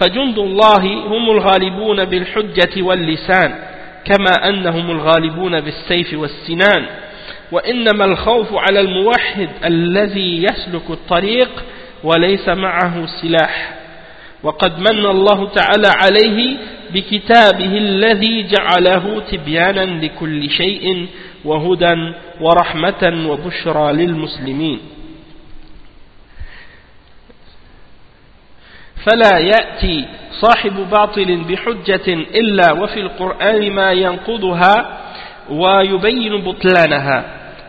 فجند الله هم الغالبون بالحجة واللسان كما أنهم الغالبون بالسيف والسنان. وإنما الخوف على الموحد الذي يسلك الطريق وليس معه سلاح. وقد من الله تعالى عليه بكتابه الذي جعله تبيانا لكل شيء وهدى ورحمة وبشرى للمسلمين. فلا يأتي صاحب باطل بحجة إلا وفي القرآن ما ينقضها ويبين بطلانها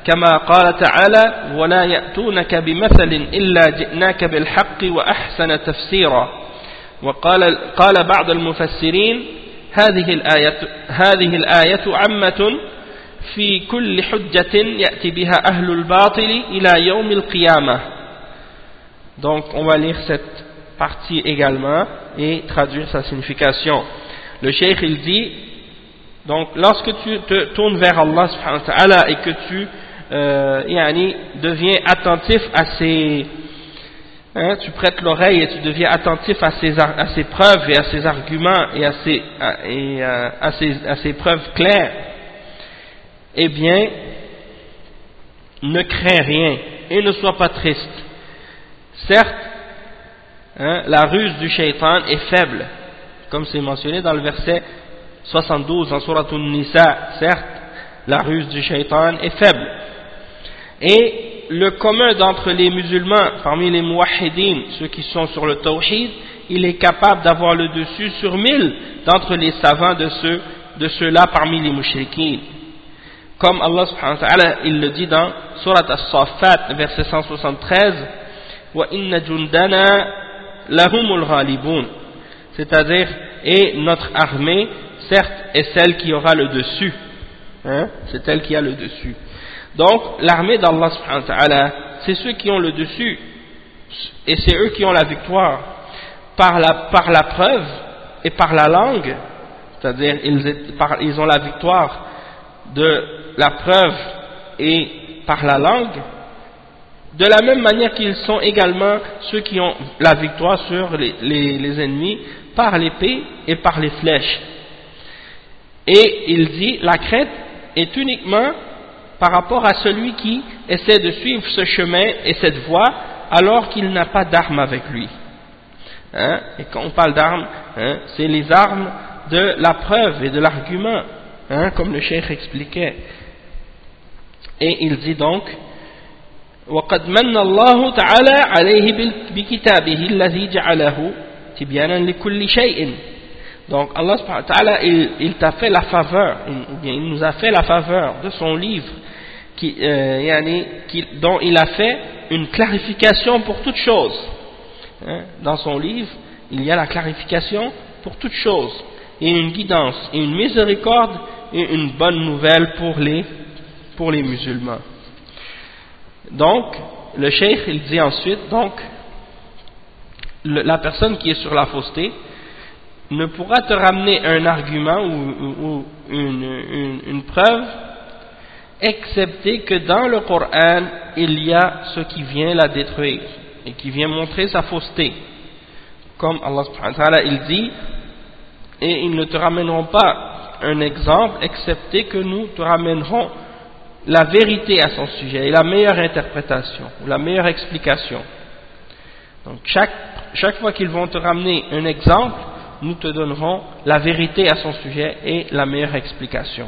كما قال تعالى ولا يأتونك بمثل إلا جئناك بالحق وأحسن تفسيرا وقال قال بعض المفسرين هذه الآية, هذه الآية عامة في كل حجة يأتي بها أهل الباطل إلى يوم القيامة Donc on va lire cette partie également et traduire sa signification. Le cheikh il dit donc lorsque tu te tournes vers Allah et que tu euh, yani, deviens attentif à ses hein, tu prêtes l'oreille et tu deviens attentif à ses, à preuves et à ses arguments et à à, et à, à ses preuves claires eh bien ne crains rien et ne sois pas triste certes hein, la ruse du shaitan est faible comme c'est mentionné dans le verset 72 dans Surah An-Nisa certes la ruse du shaitan est faible et le commun d'entre les musulmans, parmi les muwahhidines, ceux qui sont sur le tawhid, il est capable d'avoir le dessus sur mille d'entre les savants de ceux de ceux-là parmi les mushrikines. Comme Allah subhanahu wa ta'ala, il le dit dans Surat As-Saffat, verset 173, Wa inna jundana lahumul. C'est-à-dire, et notre armée, certes, est celle qui aura le dessus. Hein? C'est elle qui a le dessus. Donc, l'armée d'Allah c'est ceux qui ont le dessus, et c'est eux qui ont la victoire, par la, par la preuve et par la langue, c'est-à-dire ils ont la victoire de la preuve et par la langue, de la même manière qu'ils sont également ceux qui ont la victoire sur les, ennemis par l'épée et par les flèches. Et il dit, la crainte est uniquement par rapport à celui qui essaie de suivre ce chemin et cette voie alors qu'il n'a pas d'armes avec lui. Hein? Et quand on parle d'armes, hein, c'est les armes de la preuve et de l'argument, hein, comme le cheikh expliquait. Et il dit donc, وقد من الله تعالى عليه بكتابه الذي جعله تبيانا لكل شيء donc Allah subhanahu wa ta'ala il, il t'a fait la faveur il, il nous a fait la faveur de son livre qui, euh, qui, dont il a fait une clarification pour toute chose. Hein, dans son livre, il y a la clarification pour toute chose, et une guidance, et une miséricorde, et une bonne nouvelle pour les, pour les musulmans. Donc, le cheikh, il dit ensuite, donc, la personne qui est sur la fausseté ne pourra te ramener un argument ou, une, preuve excepté que dans le Coran, il y a ce qui vient la détruire et qui vient montrer sa fausseté. Comme Allah il dit, et ils ne te ramèneront pas un exemple, excepté que nous te ramènerons la vérité à son sujet et la meilleure interprétation, ou la meilleure explication. Donc chaque, chaque fois qu'ils vont te ramener un exemple, nous te donnerons la vérité à son sujet et la meilleure explication.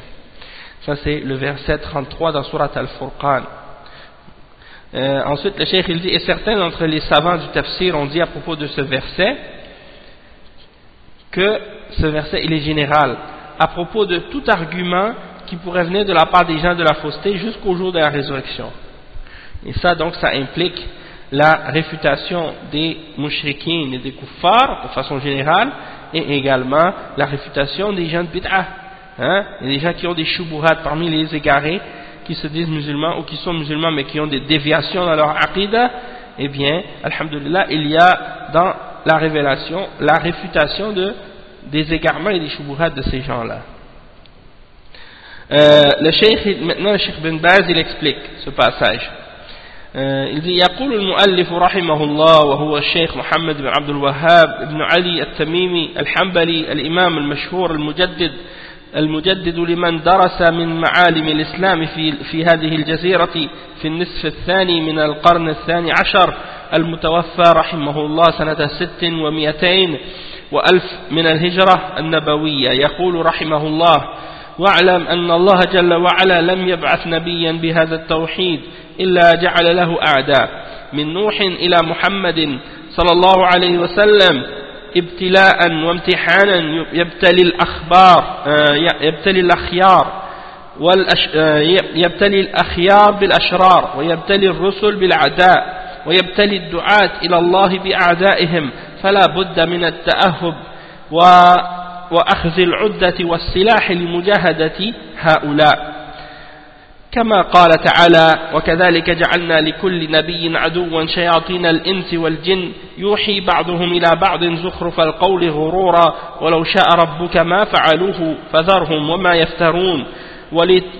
Ça c'est le verset 33 dans Surat Al-Furqan. Euh, ensuite le cheikh il dit, et certains d'entre les savants du tafsir ont dit à propos de ce verset, que ce verset il est général, à propos de tout argument qui pourrait venir de la part des gens de la fausseté jusqu'au jour de la résurrection. Et ça donc ça implique la réfutation des mouchriquins et des kuffars de façon générale et également la réfutation des gens de bid'ah Hein? A des gens qui ont des shubuhat parmi les égarés, qui se disent musulmans ou qui sont musulmans mais qui ont des déviations dans leur aqidah, eh bien, alhamdulillah, il y a dans la révélation la réfutation de, des égarements et des shubuhat de ces gens-là. Euh, le cheikh, maintenant le cheikh Ben Baz, il explique ce passage. il dit يقول المؤلف رحمه الله وهو الشيخ محمد بن عبد الوهاب بن علي التميمي الحنبلي الإمام المشهور المجدد المجدد لمن درس من معالم الإسلام في, في هذه الجزيرة في النصف الثاني من القرن الثاني عشر المتوفى رحمه الله سنة ست ومئتين وألف من الهجرة النبوية يقول رحمه الله واعلم أن الله جل وعلا لم يبعث نبيا بهذا التوحيد إلا جعل له أعداء. من نوح إلى محمد صلى الله عليه وسلم ابتلاء وامتحانا يبتلي الأخبار يبتلي الأخيار يبتلي الأخيار بالأشرار ويبتلي الرسل بالأعداء ويبتلي الدعاة إلى الله بأعدائهم فلا بد من التأهب. وأخذ العدة والسلاح لمجاهدة هؤلاء. كما قال تعالى وكذلك جعلنا لكل نبي عدوا شياطين الإنس والجن. يوحي بعضهم إلى بعض زخرف القول غرورا ولو شاء ربك ما فعلوه فذرهم وما يفترون.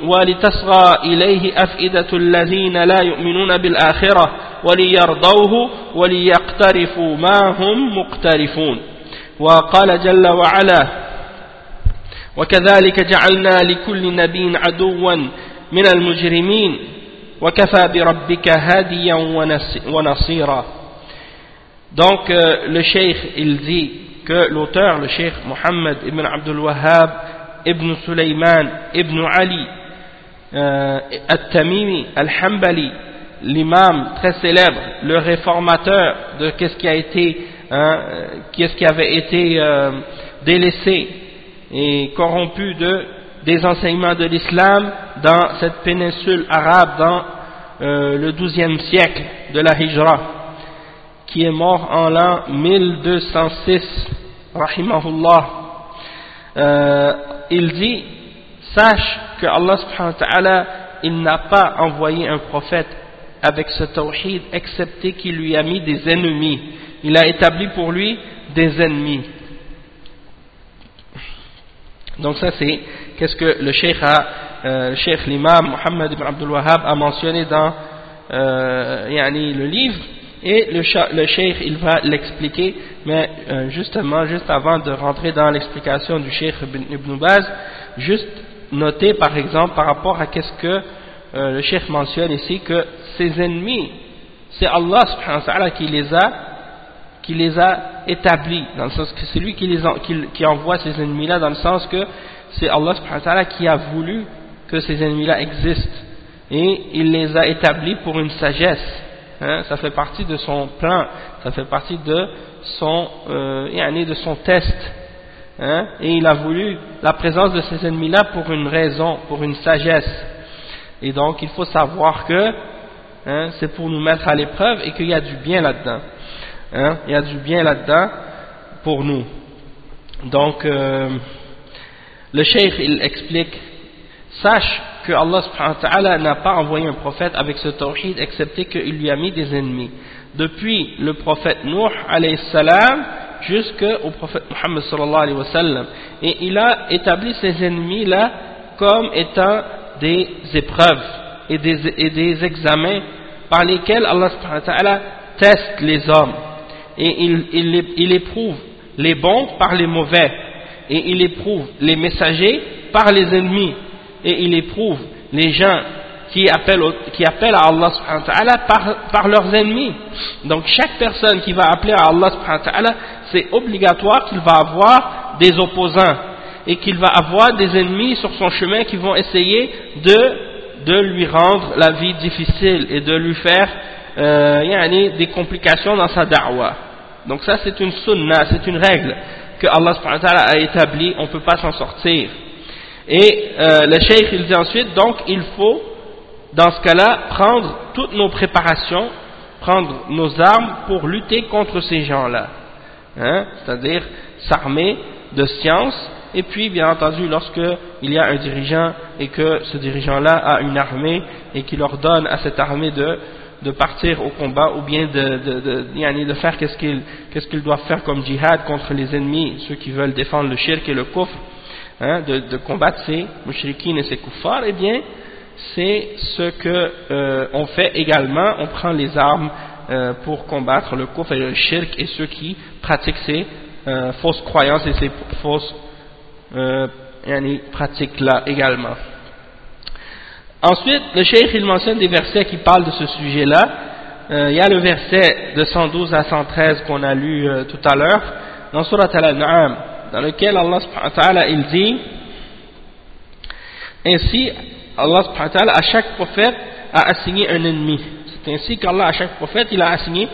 ولتصغى إليه أفئدة الذين لا يؤمنون بالآخرة. وليرضوه وليقترفوا ما هم مقترفون. وقال جل وعلا وكذلك جعلنا لكل نبي عدوا من المجرمين وكفى بربك هاديا ونصيرا Donc euh, le cheikh il dit que l'auteur, le cheikh Mohammed ibn Abdul Wahhab ibn Sulaiman ibn Ali euh, At-Tamimi Al-Hambali l'imam très célèbre, le réformateur de qu'est-ce qui a été, hein, qu'est-ce qui avait été euh, délaissé et corrompu de, des enseignements de l'islam dans cette péninsule arabe dans euh, le XIIe siècle de la Hijra, qui est mort en l'an 1206, rahimahullah. Euh, il dit, sache que Allah subhanahu wa ta'ala, il n'a pas envoyé un prophète avec ce tawhid, excepté qu'il lui a mis des ennemis. Il a établi pour lui des ennemis. Donc ça c'est qu'est-ce que le cheikh euh, l'imam Mohammed ibn Abdul Wahhab a mentionné dans euh, le livre et le, le cheikh il va l'expliquer mais euh, justement juste avant de rentrer dans l'explication du cheikh ibn Baz juste noter par exemple par rapport à qu'est-ce que euh, le cheikh mentionne ici que ses ennemis, c'est Allah subhanahu wa ta'ala qui les a qui les a établis, dans le sens que c'est lui qui, les envoie ces ennemis-là, dans le sens que c'est Allah subhanahu wa ta'ala qui a voulu que ces ennemis-là existent, et il les a établis pour une sagesse, hein, ça fait partie de son plan, ça fait partie de son, euh, de son test, hein, et il a voulu la présence de ces ennemis-là pour une raison, pour une sagesse, et donc il faut savoir que hein, c'est pour nous mettre à l'épreuve et qu'il y a du bien là-dedans. Hein, il y a du bien là-dedans pour nous. Donc euh, le cheikh il explique sache que Allah subhanahu wa n'a pas envoyé un prophète avec ce tawhid excepté qu'il lui a mis des ennemis. Depuis le prophète Nuh alayhi salam jusqu'au prophète Muhammad sallallahu alayhi wa sallam. Et il a établi ces ennemis là comme étant des épreuves et des, et des examens par lesquels Allah teste les hommes et il, éprouve les bons par les mauvais. Et il éprouve les messagers par les ennemis. Et il éprouve les gens qui appellent, qui appellent à Allah par, par leurs ennemis. Donc chaque personne qui va appeler à Allah c'est obligatoire qu'il va avoir des opposants. Et qu'il va avoir des ennemis sur son chemin qui vont essayer de, de lui rendre la vie difficile et de lui faire euh, des complications dans sa da'wah. Donc ça c'est une sunnah, c'est une règle que Allah a établie, on ne peut pas s'en sortir. Et euh, le cheikh il dit ensuite, donc il faut dans ce cas-là prendre toutes nos préparations, prendre nos armes pour lutter contre ces gens-là. Hein, C'est-à-dire s'armer de science et puis, bien entendu, lorsqu'il y a un dirigeant et que ce dirigeant-là a une armée et qu'il ordonne à cette armée de, de partir au combat ou bien de, de, de, faire qu'est-ce qu'ils qu qu doivent faire comme djihad contre les ennemis, ceux qui veulent défendre le shirk et le kufr, hein, de, combattre ces mushrikines et ces kuffars, eh bien, c'est ce que euh, on fait également, on prend les armes euh, pour combattre le kufr et le shirk et ceux qui pratiquent ces euh, fausses croyances et ces fausses euh, pratique là également. Ensuite, le cheikh il mentionne des versets qui parlent de ce sujet-là. Euh, il y a le verset de 112 à 113 qu'on a lu euh, tout à l'heure dans Surat Al-An'am, dans lequel Allah subhanahu wa ta'ala il dit Ainsi, Allah subhanahu wa ta'ala à chaque prophète a assigné un ennemi. C'est ainsi qu'Allah à chaque prophète a assigné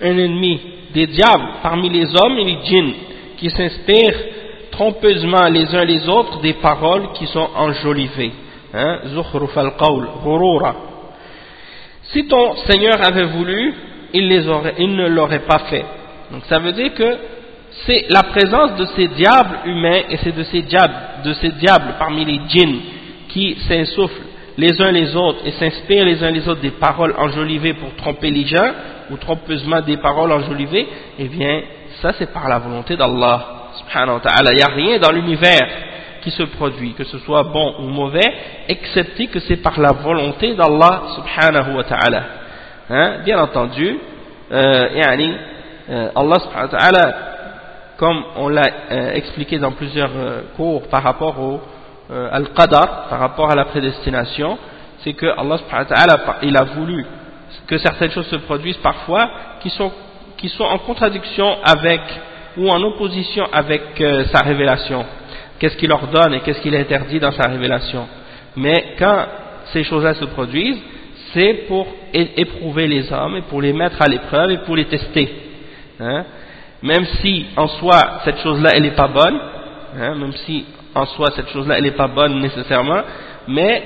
un ennemi, des diables parmi les hommes et les djinns qui s'inspirent trompeusement les uns les autres des paroles qui sont enjolivées. Hein, si ton Seigneur avait voulu il, ne l'aurait pas fait. Donc ça veut dire que c'est la présence de ces diables humains et c'est de ces diables, de ces diables parmi les djinns qui s'insufflent les uns les autres et s'inspirent les uns les autres des paroles enjolivées pour tromper les gens ou trompeusement des paroles enjolivées, eh bien ça c'est par la volonté d'Allah. Il n'y a rien dans l'univers qui se produit, que ce soit bon ou mauvais, excepté que c'est par la volonté d'Allah subhanahu wa ta'ala. Hein? Bien entendu, euh, euh, Allah subhanahu wa ta'ala comme on l'a euh, expliqué dans plusieurs euh, cours par rapport au euh, al-qadar, par rapport à la prédestination, c'est que Allah il a voulu que certaines choses se produisent parfois qui sont, qui sont en contradiction avec ou en opposition avec sa révélation. Qu'est-ce qu'il ordonne et qu'est-ce qu'il interdit dans sa révélation? Mais quand ces choses-là se produisent, c'est pour éprouver les hommes et pour les mettre à l'épreuve et pour les tester. Hein? Même si en soi cette chose-là elle n'est pas bonne, hein, même si en soi cette chose-là elle n'est pas bonne nécessairement, mais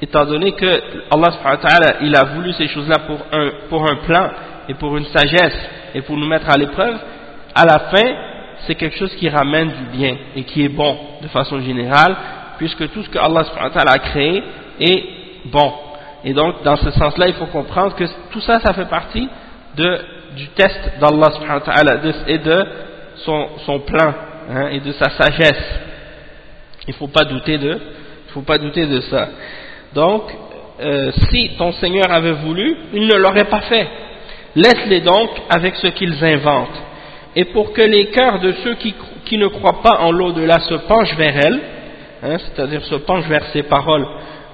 étant donné que Allah subhanahu wa ta'ala il a voulu ces choses-là pour un, pour un plan et pour une sagesse et pour nous mettre à l'épreuve, à la fin c'est quelque chose qui ramène du bien et qui est bon de façon générale, puisque tout ce que Allah a créé est bon. Et donc dans ce sens-là il faut comprendre que tout ça ça fait partie du test d'Allah et de son, son plan hein, et de sa sagesse. Il ne faut pas douter de, il faut pas douter de ça. Donc, euh, si ton Seigneur avait voulu, il ne l'aurait pas fait. Laisse-les donc avec ce qu'ils inventent. Et pour que les cœurs de ceux qui, qui ne croient pas en l'au-delà se penchent vers elles, hein, c'est-à-dire se penchent vers ces paroles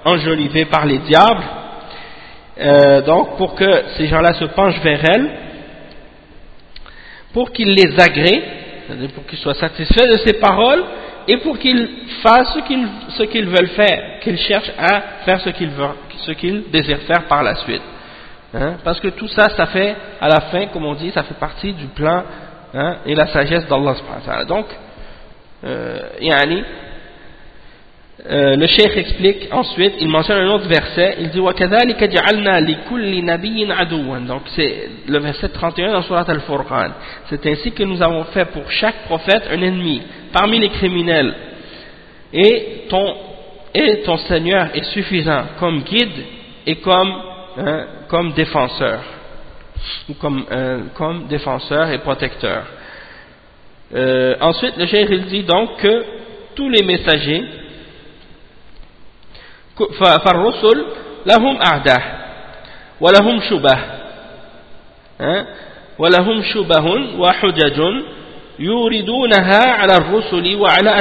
enjolivées par les diables, euh, donc pour que ces gens-là se penchent vers elles, pour qu'il les agrée, c'est-à-dire pour qu'ils soient satisfaits de ces paroles, et pour qu'ils fassent ce qu'ils veulent faire, qu'ils cherchent à faire ce qu'ils ce qu'ils désirent faire par la suite. Hein? Parce que tout ça, ça fait, à la fin, comme on dit, ça fait partie du plan hein, et la sagesse d'Allah. Donc, euh, yani, euh, le cheikh explique ensuite, il mentionne un autre verset, il dit وَكَذَلِكَ جَعَلْنَا لِكُلِّ نَبِيٍّ عَدُوًا donc c'est le verset 31 dans Surat Al-Furqan c'est ainsi que nous avons fait pour chaque prophète un ennemi parmi les criminels et ton, et ton Seigneur est suffisant comme guide et comme, hein, comme défenseur ou comme, euh, comme défenseur et protecteur euh, ensuite le cheikh il dit donc que tous les messagers فالرسل لهم أعداء ولهم شبه ولهم شبه وحجج يوردونها على الرسل وعلى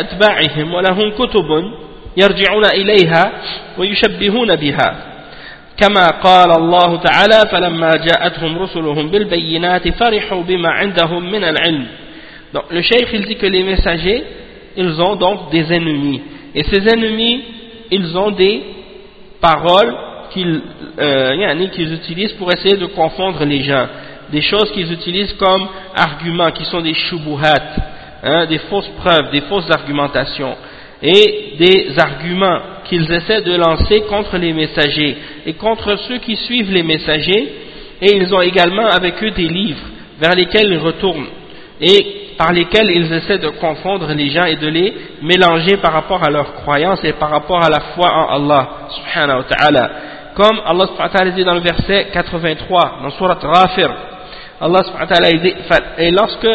أتباعهم ولهم كتب يرجعون إليها ويشبهون بها كما قال الله تعالى فلما جاءتهم رسلهم بالبينات فرحوا بما عندهم من العلم donc le cheikh il dit que les messagers ils ont donc des ennemis et ces ennemis ils ont des paroles qu'ils euh, qu'ils utilisent pour essayer de confondre les gens. Des choses qu'ils utilisent comme arguments, qui sont des shubuhat, hein, des fausses preuves, des fausses argumentations. Et des arguments qu'ils essaient de lancer contre les messagers et contre ceux qui suivent les messagers. Et ils ont également avec eux des livres vers lesquels ils retournent. Et par lesquels ils essaient de confondre les gens et de les mélanger par rapport à leur croyance et par rapport à la foi en Allah subhanahu wa ta'ala. Comme Allah subhanahu wa ta'ala dit dans le verset 83, dans surat Rafir, Allah subhanahu wa ta'ala dit, et lorsque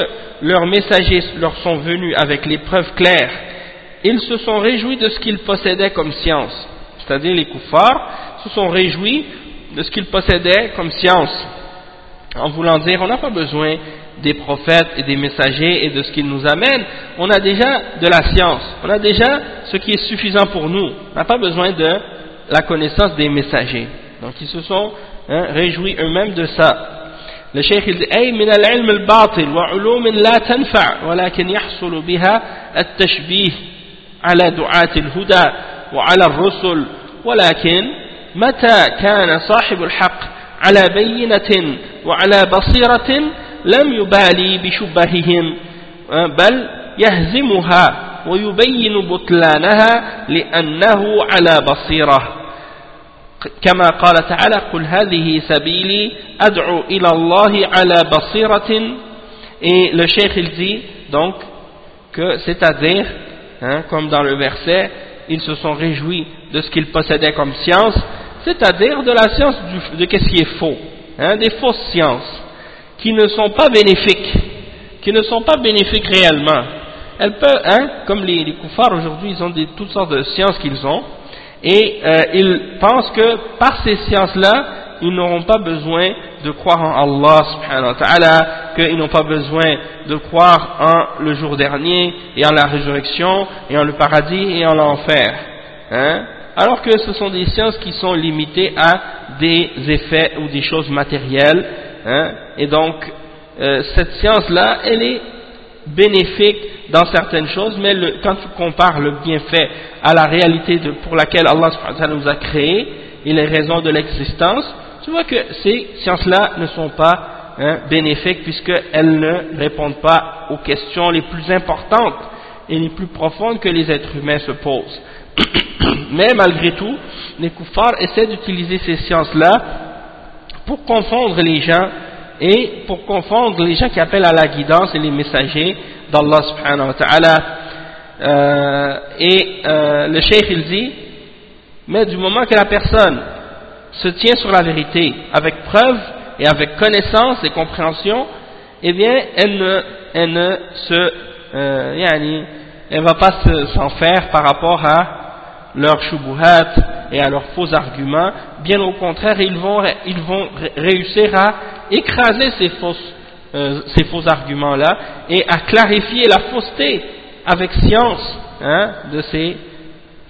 leurs messagers leur sont venus avec les preuves claires, ils se sont réjouis de ce qu'ils possédaient comme science. C'est-à-dire les koufars se sont réjouis de ce qu'ils possédaient comme science. En voulant dire, on n'a pas besoin des prophètes et des messagers et de ce qu'ils nous amènent, on a déjà de la science, on a déjà ce qui est suffisant pour nous, on n'a pas besoin de la connaissance des messagers. Donc ils se sont hein, réjouis eux-mêmes de ça. Le cheikh il dit أي من العلم الباطل وعلوم لا تنفع ولكن يحصل بها التشبيه على دعاة الهدى وعلى الرسل ولكن متى كان صاحب الحق على بينة وعلى بصيرة لم يبالي بشبههم بل يهزمها ويبين بطلانها لأنه على بصيرة. كما قال تعالى قل هذه سبيلي أدعو إلى الله على بصيرة. Et le cheikh il dit donc que c'est-à-dire hein, comme dans le verset ils se sont réjouis de ce qu'ils possédaient comme science c'est-à-dire de la science du, de qu'est-ce qui est faux hein, des fausses sciences qui ne sont pas bénéfiques qui ne sont pas bénéfiques réellement. Elles peuvent, hein, comme les, les koufars aujourd'hui ils ont des, toutes sortes de sciences qu'ils ont et euh, ils pensent que par ces sciences-là, ils n'auront pas besoin de croire en Allah subhanahu wa ta'ala, qu'ils n'ont pas besoin de croire en le jour dernier et en la résurrection et en le paradis et en l'enfer. Hein? Alors que ce sont des sciences qui sont limitées à des effets ou des choses matérielles. Hein? Et donc, euh, cette science-là, elle est bénéfique dans certaines choses, mais quand tu compares le bienfait à la réalité pour laquelle Allah nous a créés et les raisons de l'existence, tu vois que ces sciences-là ne sont pas hein, bénéfiques puisqu'elles ne répondent pas aux questions les plus importantes et les plus profondes que les êtres humains se posent. mais malgré tout, les koufars essaient d'utiliser ces sciences-là pour confondre les gens et pour confondre les gens qui appellent à la guidance et les messagers d'Allah subhanahu wa ta'ala. Euh, et euh, le cheikh il dit, mais du moment que la personne se tient sur la vérité avec preuve et avec connaissance et compréhension, eh bien elle ne, elle ne se, euh, elle va pas s'en faire par rapport à leurs shubuhat et à leurs faux arguments, bien au contraire, ils vont, ils vont réussir à écraser ces, fausses, euh, ces faux arguments-là et à clarifier la fausseté avec science hein, de ces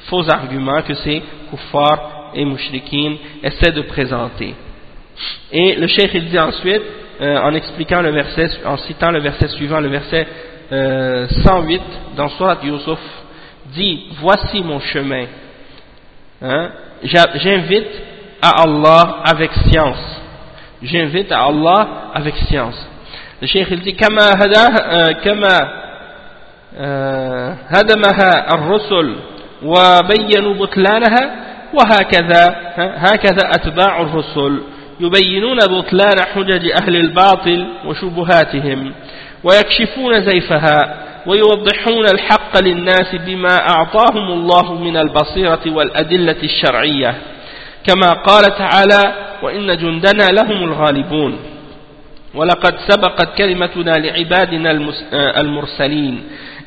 faux arguments que ces kuffars et mouchriquines essaient de présenter. Et le cheikh il dit ensuite, euh, en expliquant le verset, en citant le verset suivant, le verset euh, 108 dans Surat Yusuf, dit voici mon chemin hein? j'invite à Allah avec science j'invite à Allah avec science le cheikh il dit كما هداه كما هدمها الرسل وبينوا بطلانها وهكذا هكذا أتباع الرسل يبينون بطلان حجج أهل الباطل وشبهاتهم ويكشفون زيفها ويوضحون الحق للناس بما أعطاهم الله من البصيرة والأدلة الشرعية. كما قال تعالى وإن جندنا لهم الغالبون ولقد سبقت كلمتنا لعبادنا المرسلين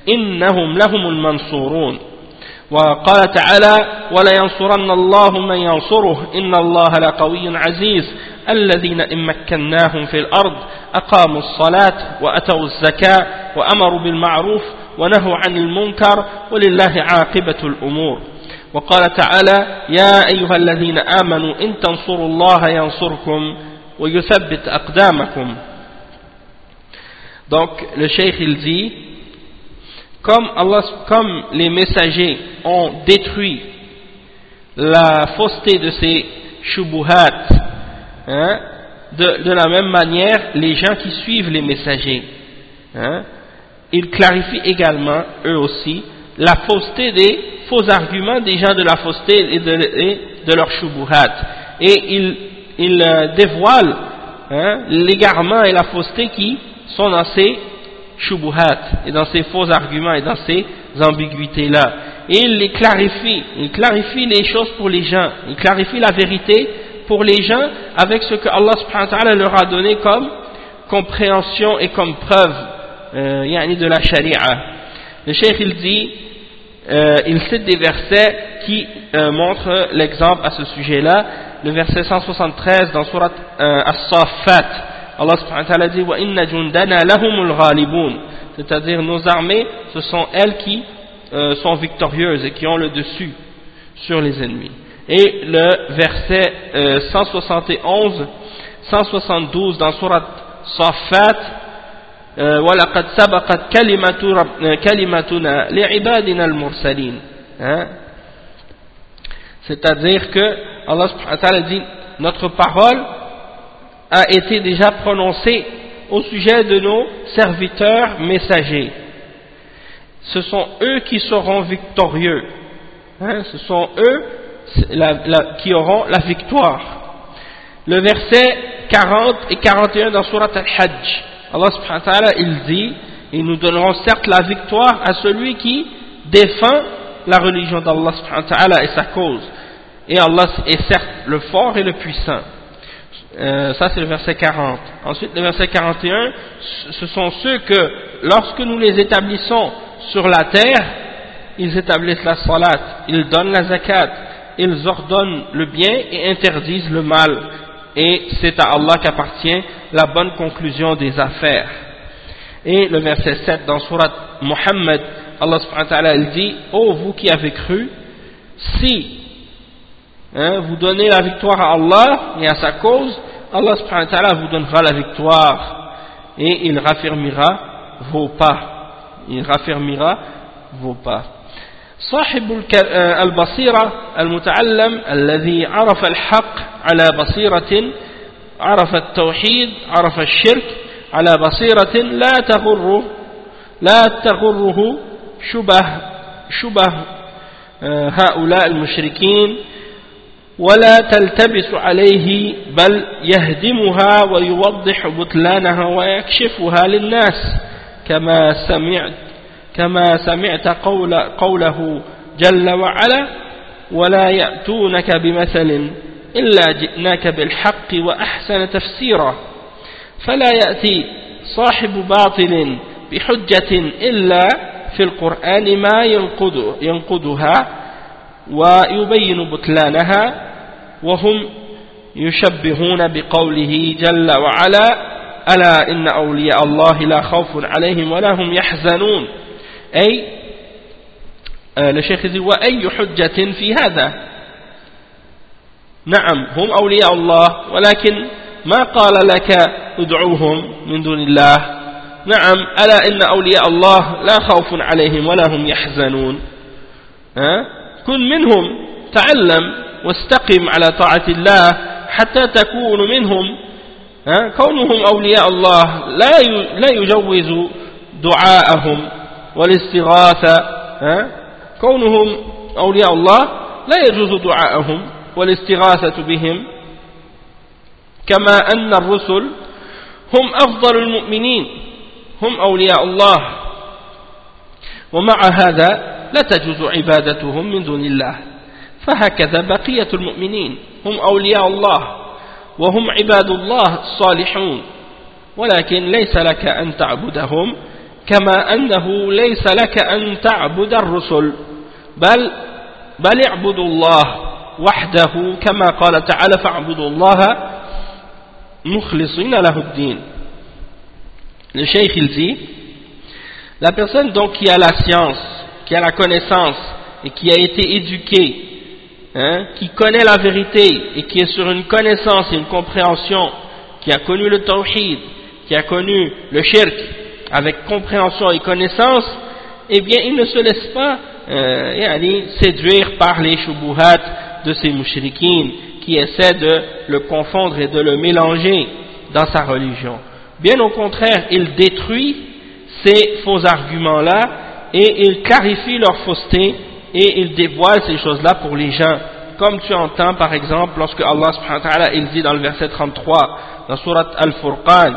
إنهم لهم المنصورون. وقال تعالى ولينصرن الله من ينصره إن الله لقوي عزيز الذين إن مكناهم في الأرض أقاموا الصلاة وأتوا الزكاة وأمروا بالمعروف ونهوا عن المنكر ولله عاقبة الأمور. وقال تعالى يا أيها الذين آمنوا إن تنصروا الله ينصركم ويثبت أقدامكم. Donc, le cheikh il dit, comme, Allah, comme les messagers ont détruit la fausseté de ces shubuhat, hein, de, de, la même manière, les gens qui suivent les messagers, hein, ils clarifient également, eux aussi, la fausseté des faux arguments des gens de la fausseté et de, et de leur shubuhat. Et ils, ils euh, dévoilent hein, l'égarement et la fausseté qui sont dans ces shubuhat et dans ces faux arguments et dans ces ambiguïtés-là. Et ils les clarifient, ils clarifient les choses pour les gens, ils clarifient la vérité pour les gens avec ce que Allah subhanahu leur a donné comme compréhension et comme preuve euh, de la sharia. Le cheikh il dit, euh, il cite des versets qui euh, montrent l'exemple à ce sujet-là. Le verset 173 dans Surat euh, As-Saffat, Allah subhanahu wa ta'ala dit wa inna jundana lahumul ghalibun c'est-à-dire nos armées ce sont elles qui euh, sont victorieuses et qui ont le dessus sur les ennemis et le verset euh, 171 172 dans surat Safat وَلَقَدْ سَبَقَتْ كَلِمَتُنَا لِعِبَادِنَا الْمُرْسَلِينَ c'est-à-dire que Allah subhanahu wa ta'ala dit notre parole a été déjà prononcé au sujet de nos serviteurs messagers. ce sont eux qui seront victorieux. Hein, ce sont eux qui auront la victoire. Le verset 40 et 41 dans Surat Al-Hajj, Allah subhanahu wa ta'ala, il dit, et nous donnerons certes la victoire à celui qui défend la religion d'Allah subhanahu wa ta'ala et sa cause. Et Allah est certes le fort et le puissant. Euh, ça c'est le verset 40. Ensuite le verset 41, ce sont ceux que lorsque nous les établissons sur la terre, ils établissent la salat, ils donnent la zakat, ils ordonnent le bien et interdisent le mal. Et c'est à Allah qu'appartient la bonne conclusion des affaires. Et le verset 7 dans Surat Muhammad, Allah subhanahu wa ta'ala dit Oh vous qui avez cru, si hein, vous donnez la victoire à Allah et à sa cause, Allah subhanahu wa ta'ala vous donnera la victoire et il raffermira vos pas. Il raffermira vos pas. صاحب البصيرة المتعلم الذي عرف الحق على بصيرة عرف التوحيد عرف الشرك على بصيرة لا تغره لا تغره شبه شبه هؤلاء المشركين ولا تلتبس عليه بل يهدمها ويوضح بطلانها ويكشفها للناس. كما سمعت كما سمعت قول قوله جل وعلا ولا يأتونك بمثل إلا جئناك بالحق وأحسن تفسيرا فلا يأتي صاحب باطل بحجة إلا في القرآن ما ينقض ينقضها ويبين بطلانها وهم يشبهون بقوله جل وعلا ألا إن أولياء الله لا خوف عليهم ولا هم يحزنون. أي لشيخ ذي وأي حجة في هذا؟ نعم هم أولياء الله ولكن ما قال لك ادعوهم من دون الله؟ نعم ألا إن أولياء الله لا خوف عليهم ولا هم يحزنون. ها؟ كن منهم تعلم واستقم على طاعة الله حتى تكون منهم؟ كونهم أولياء الله لا لا يجوز دعاءهم والاستغاثة؟ كونهم أولياء الله لا يجوز دعاءهم والاستغاثة بهم كما أن الرسل هم أفضل المؤمنين هم أولياء الله ومع هذا لا تجوز عبادتهم من دون الله. فهكذا بقية المؤمنين. هم أولياء الله وهم عباد الله الصالحون. ولكن ليس لك أن تعبدهم كما أنه ليس لك أن تعبد الرسل. بل بل اعبدوا الله وحده كما قال تعالى فاعبدوا الله مخلصين له الدين cheikh il dit la personne donc qui a la science qui a la connaissance et qui a été éduquée hein, qui connaît la vérité et qui est sur une connaissance et une compréhension qui a connu le tawhid qui a connu le shirk avec compréhension et connaissance eh bien il ne se laisse pas euh, séduire par les shubuhat de ces mouchriquines qui essaient de le confondre et de le mélanger dans sa religion. Bien au contraire, il détruit ces faux arguments-là et il clarifie leur fausseté et il dévoile ces choses-là pour les gens. Comme tu entends par exemple lorsque Allah subhanahu wa il dit dans le verset 33 dans surat Al-Furqan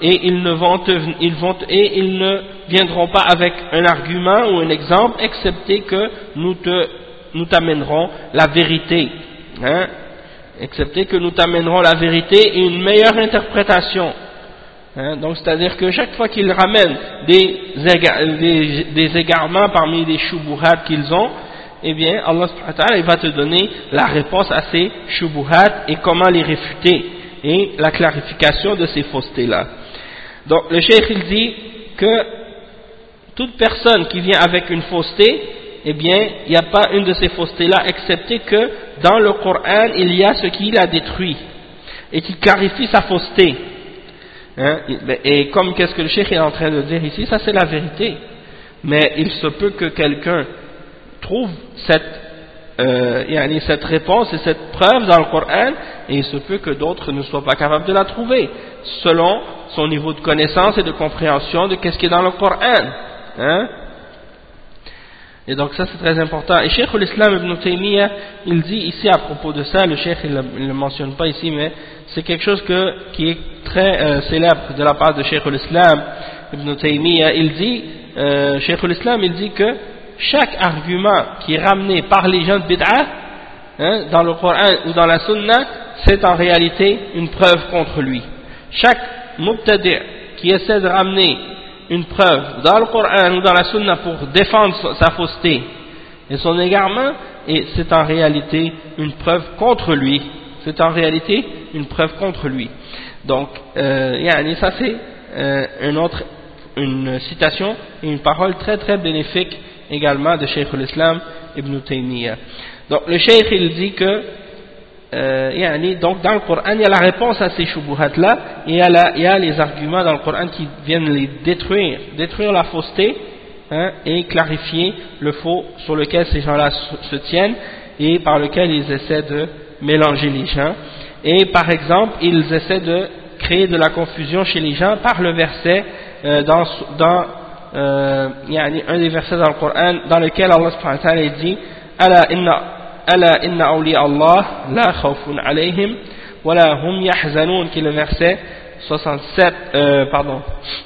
et ils ne vont, ils vont et ils ne viendront pas avec un argument ou un exemple excepté que nous te nous t'amènerons la vérité hein, excepté que nous t'amènerons la vérité et une meilleure interprétation. Hein, donc c'est-à-dire que chaque fois qu'ils ramènent des, des, égarements parmi les shubuhat qu'ils ont, eh bien Allah il va te donner la réponse à ces shubuhat et comment les réfuter et la clarification de ces faussetés-là. Donc le cheikh il dit que toute personne qui vient avec une fausseté, eh bien, il n'y a pas une de ces faussetés-là, excepté que dans le Coran, il y a ce qu'il a détruit et qui clarifie sa fausseté. Hein? Et comme qu'est-ce que le cheikh est en train de dire ici, ça c'est la vérité. Mais il se peut que quelqu'un trouve cette, euh, cette réponse et cette preuve dans le Coran, et il se peut que d'autres ne soient pas capables de la trouver, selon son niveau de connaissance et de compréhension de qu'est-ce qui est dans le Coran. Hein? Et donc ça c'est très important. Et Cheikh l'Islam Ibn Taymiyyah, il dit ici à propos de ça, le Cheikh il ne le mentionne pas ici, mais c'est quelque chose que, qui est très euh, célèbre de la part de Cheikh l'Islam Ibn Taymiyyah. Il dit, euh, Cheikh l'Islam, il dit que chaque argument qui est ramené par les gens de Bid'ah, hein, dans le Coran ou dans la Sunna, c'est en réalité une preuve contre lui. Chaque mubtadi' qui essaie de ramener une preuve dans le Coran ou dans la Sunna pour défendre sa fausseté et son égarement, et c'est en réalité une preuve contre lui. C'est en réalité une preuve contre lui. Donc, euh, ça c'est euh, une autre une citation et une parole très très bénéfique également de Cheikh l'Islam Ibn Taymiyyah. Donc le Cheikh il dit que euh, donc dans le Coran il y a la réponse à ces shubuhat là et il y, a les arguments dans le Coran qui viennent les détruire détruire la fausseté hein, et clarifier le faux sur lequel ces gens là se tiennent et par lequel ils essaient de mélanger les gens. Et par exemple ils essaient de créer de la confusion chez les gens par le verset euh, dans, euh, un des versets dans le Coran dans lequel Allah subhanahu wa ta'ala dit Ala inna Ala inna awliya Allah la khawfun alayhim wa la hum yahzanun qui est le verset 67 euh, pardon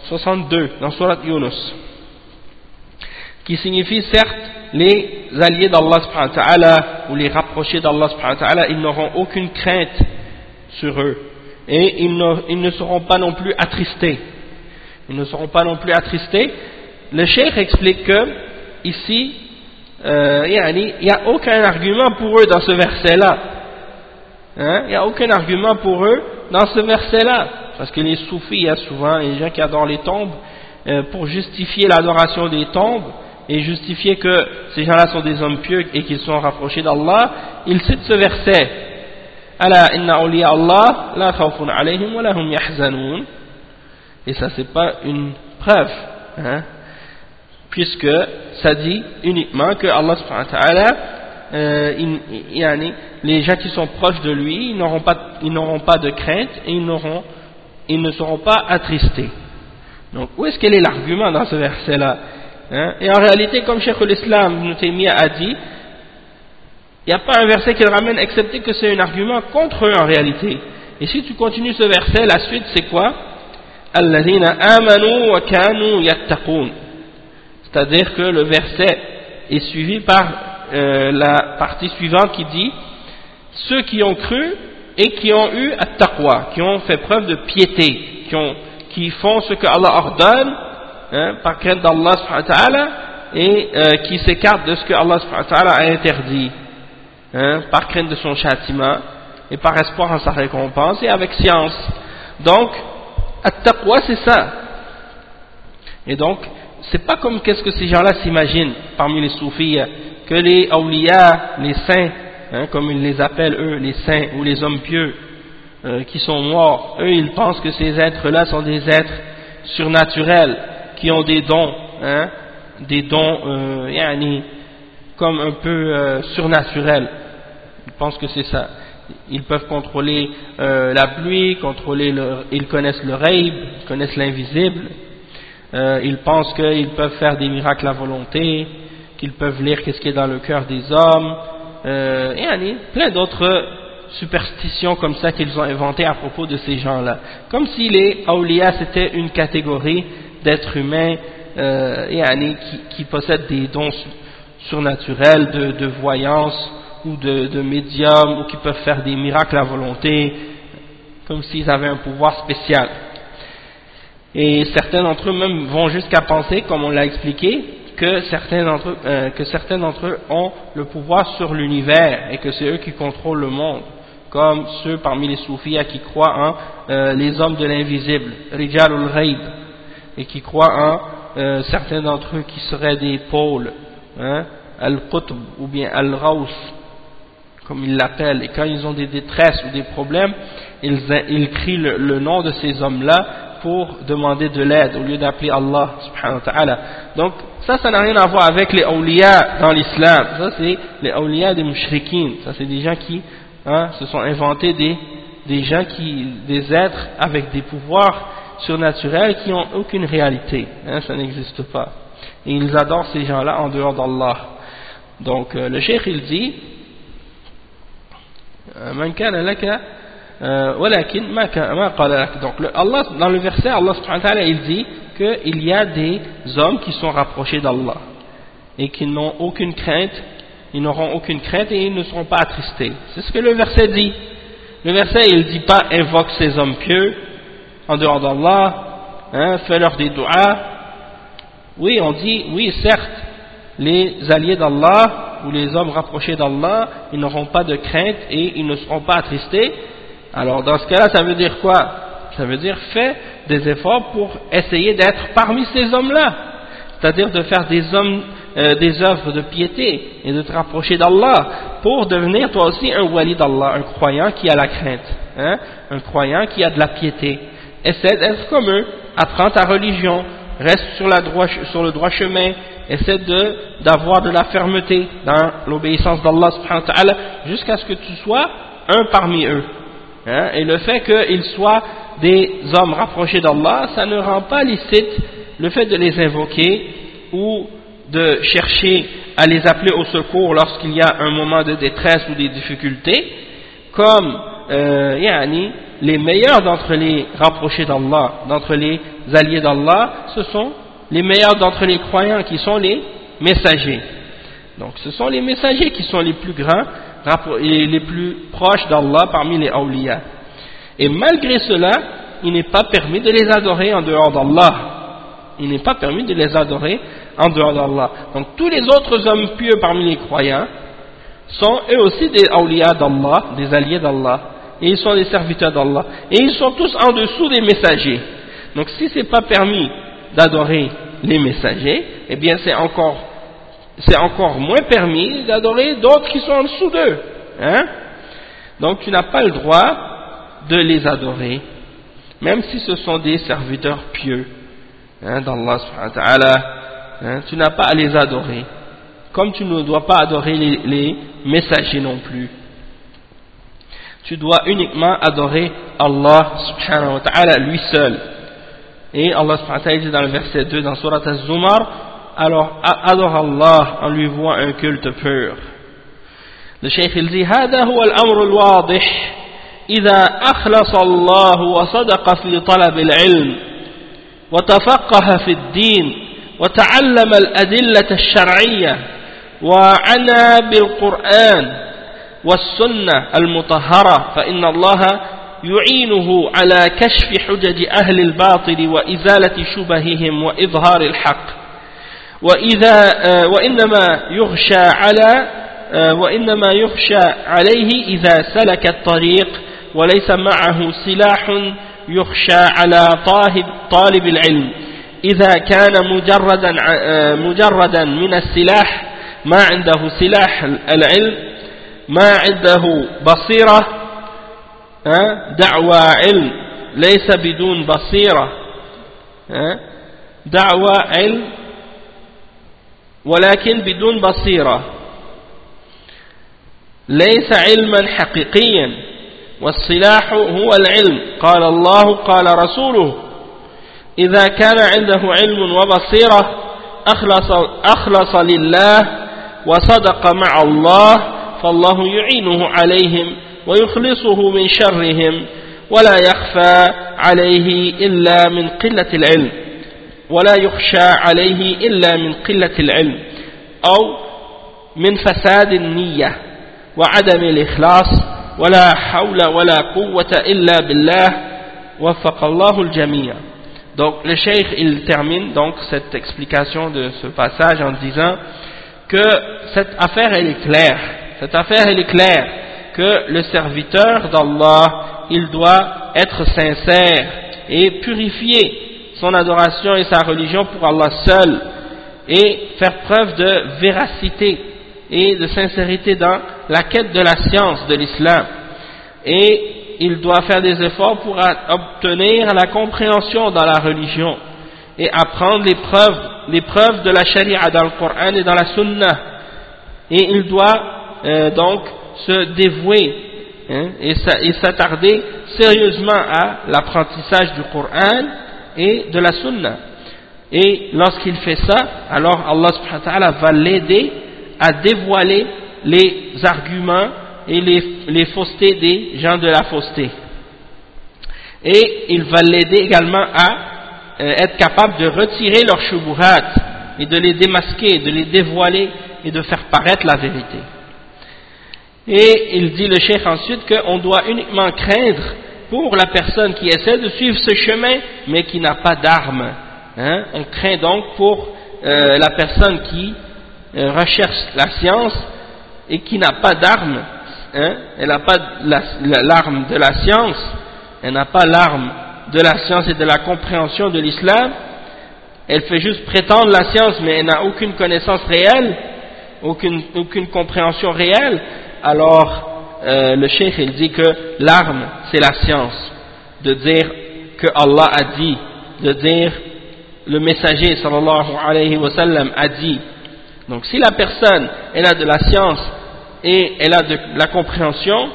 62 dans surat Yunus. Qui signifie certes les alliés d'Allah subhanahu wa ou les rapprochés d'Allah subhanahu wa ils n'auront aucune crainte sur eux et ils ne, ils ne seront pas non plus attristés. Ils ne seront pas non plus attristés. Le cheikh explique que ici euh, il n'y a aucun argument pour eux dans ce verset-là. Hein? Il n'y a aucun argument pour eux dans ce verset-là. Parce que les soufis, il y a souvent les gens qui adorent les tombes, euh, pour justifier l'adoration des tombes et justifier que ces gens-là sont des hommes pieux et qu'ils sont rapprochés d'Allah, ils citent ce verset. Yahzanun. Et ça c'est pas une preuve. Hein? Puisque ça dit uniquement que Allah subhanahu wa ta'ala euh, les gens qui sont proches de lui ils n'auront pas, pas de crainte et ils, ils ne seront pas attristés. Donc où est-ce quel est l'argument dans ce verset là hein? et en réalité comme Cheikh l'Islam a dit il n'y a pas un verset qui le ramène excepté que c'est un argument contre eux en réalité. Et si tu continues ce verset la suite c'est quoi? Amanu wa kanu c'est-à-dire que le verset est suivi par euh, la partie suivante qui dit ceux qui ont cru et qui ont eu at-taqwa, qui ont fait preuve de piété, qui, ont, qui font ce que Allah ordonne hein, par crainte d'Allah et euh, qui s'écartent de ce que Allah a interdit hein, par crainte de son châtiment et par espoir en sa récompense et avec science. Donc, at-taqwa c'est ça. Et donc, c'est pas comme qu'est-ce que ces gens-là s'imaginent parmi les soufis, que les awliya, les saints, hein, comme ils les appellent eux, les saints ou les hommes pieux, euh, qui sont morts, eux ils pensent que ces êtres-là sont des êtres surnaturels, qui ont des dons, hein, des dons euh, comme un peu euh, surnaturels. Ils pensent que c'est ça. Ils peuvent contrôler la pluie, contrôler le, ils connaissent le rêve, ils connaissent l'invisible, euh, ils pensent qu'ils peuvent faire des miracles à volonté, qu'ils peuvent lire qu'est-ce qui est dans le cœur des hommes, euh, et plein d'autres superstitions comme ça qu'ils ont inventées à propos de ces gens-là. Comme si les awliya c'était une catégorie d'êtres humains euh, et qui, qui, possèdent des dons surnaturels de, de voyance ou de, de médium ou qui peuvent faire des miracles à volonté, comme s'ils avaient un pouvoir spécial. Et certains d'entre eux même vont jusqu'à penser, comme on l'a expliqué, que certains d'entre eux, euh, eux ont le pouvoir sur l'univers et que c'est eux qui contrôlent le monde, comme ceux parmi les soufis qui croient en euh, les hommes de l'invisible, Rijal ul et qui croient en euh, certains d'entre eux qui seraient des pôles, hein, Al-Qutb ou bien Al-Raus, comme ils l'appellent, et quand ils ont des détresses ou des problèmes, ils, ils crient le nom de ces hommes-là pour demander de l'aide au lieu d'appeler Allah. Donc ça, ça n'a rien à voir avec les awliya dans l'islam. Ça c'est les awliya des mushrikin. Ça c'est des gens qui hein, se sont inventés des, gens qui, des êtres avec des pouvoirs surnaturels qui n'ont aucune réalité. Hein, ça n'existe pas. Et ils adorent ces gens-là en dehors d'Allah. Donc euh, le cheikh il dit euh, Allah, dans le verset Allah il dit qu'il y a des hommes qui sont rapprochés d'Allah et qui n'ont aucune crainte ils n'auront aucune crainte et ils ne seront pas attristés. C'est ce que le verset dit. Le verset il dit pas invoque ces hommes pieux en dehors d'Allah hein, fais-leur des doigts oui on dit oui certes les alliés d'Allah ou les hommes rapprochés d'Allah ils n'auront pas de crainte et ils ne seront pas attristés alors dans ce cas-là ça veut dire quoi? Ça veut dire fais des efforts pour essayer d'être parmi ces hommes-là. C'est-à-dire de faire des hommes euh, des œuvres de piété et de te rapprocher d'Allah pour devenir toi aussi un wali d'Allah, un croyant qui a la crainte, hein, un croyant qui a de la piété. Essaie d'être comme eux, apprends ta religion, reste sur, la droit, sur le droit chemin, essaie d'avoir de, la fermeté dans l'obéissance d'Allah jusqu'à ce que tu sois un parmi eux. Hein, et le fait qu'ils soient des hommes rapprochés d'Allah, ça ne rend pas licite le fait de les invoquer ou de chercher à les appeler au secours lorsqu'il y a un moment de détresse ou des difficultés, comme euh, yani, les meilleurs d'entre les rapprochés d'Allah, d'entre les alliés d'Allah, ce sont les meilleurs d'entre les croyants qui sont les messagers. Donc ce sont les messagers qui sont les plus grands les plus proches d'Allah parmi les awliya. Et malgré cela, il n'est pas permis de les adorer en dehors d'Allah. Il n'est pas permis de les adorer en dehors d'Allah. Donc tous les autres hommes pieux parmi les croyants sont eux aussi des awliya d'Allah, des alliés d'Allah, et ils sont des serviteurs d'Allah. Et ils sont tous en dessous des messagers. Donc si ce n'est pas permis d'adorer les messagers, eh bien c'est encore, c'est encore moins permis d'adorer d'autres qui sont en dessous d'eux. Hein? Donc tu n'as pas le droit de les adorer, même si ce sont des serviteurs pieux hein, d'Allah Hein, tu n'as pas à les adorer. Comme tu ne dois pas adorer les, messagers non plus. Tu dois uniquement adorer Allah subhanahu wa ta'ala lui seul. Et Allah subhanahu wa ta'ala dit dans le verset 2 dans Surat Az-Zumar, alors adore Allah en lui voit un culte pur. Le cheikh il dit, هذا هو الأمر الواضح إذا أخلص الله وصدق في طلب العلم وتفقه في الدين وتعلم الأدلة الشرعية وعنى بالقرآن والسنة المطهرة فإن الله يعينه على كشف حجج أهل الباطل وإزالة شبههم وإظهار الحق وإذا وإنما يخشى على وإنما يخشى عليه إذا سلك الطريق وليس معه سلاح يخشى على طالب العلم. إذا كان مجردا آه، مجردا من السلاح ما عنده سلاح العلم ما عنده بصيرة دعوى علم ليس بدون بصيرة دعوى علم ولكن بدون بصيرة. ليس علما حقيقيا والسلاح هو العلم. قال الله قال رسوله إذا كان عنده علم وبصيرة أخلص, أخلص لله وصدق مع الله فالله يعينه عليهم ويخلصه من شرهم ولا يخفى عليه إلا من قلة العلم. ولا يخشى عليه إلا من قلة العلم أو من فساد النية وعدم الإخلاص ولا حول ولا قوة إلا بالله وفق الله الجميع Donc le cheikh il termine donc cette explication de ce passage en disant que cette affaire elle est claire, cette affaire elle est claire, que le serviteur d'Allah il doit être sincère et purifier son adoration et sa religion pour Allah seul et faire preuve de véracité et de sincérité dans la quête de la science de l'islam et il doit faire des efforts pour obtenir la compréhension dans la religion et apprendre les preuves, les preuves de la charia dans le Coran et dans la sunna. Et il doit euh, donc se dévouer hein, et s'attarder sérieusement à l'apprentissage du Coran et de la sunna. Et lorsqu'il fait ça, alors Allah subhanahu wa ta'ala va l'aider à dévoiler les arguments et les, faussetés des gens de la fausseté. Et il va l'aider également à euh, être capable de retirer leurs shubuhat et de les démasquer, de les dévoiler et de faire paraître la vérité. Et il dit le cheikh ensuite qu'on doit uniquement craindre pour la personne qui essaie de suivre ce chemin mais qui n'a pas d'armes. Hein. On craint donc pour euh, la personne qui euh, recherche la science et qui n'a pas d'armes, hein. elle n'a pas l'arme de la science, elle n'a pas l'arme de la science et de la compréhension de l'islam, elle fait juste prétendre la science mais elle n'a aucune connaissance réelle, aucune, aucune compréhension réelle, alors euh, le cheikh il dit que l'arme c'est la science, de dire que Allah a dit, de dire le messager sallallahu alayhi wa sallam a dit. Donc si la personne elle a de la science et elle a de la compréhension,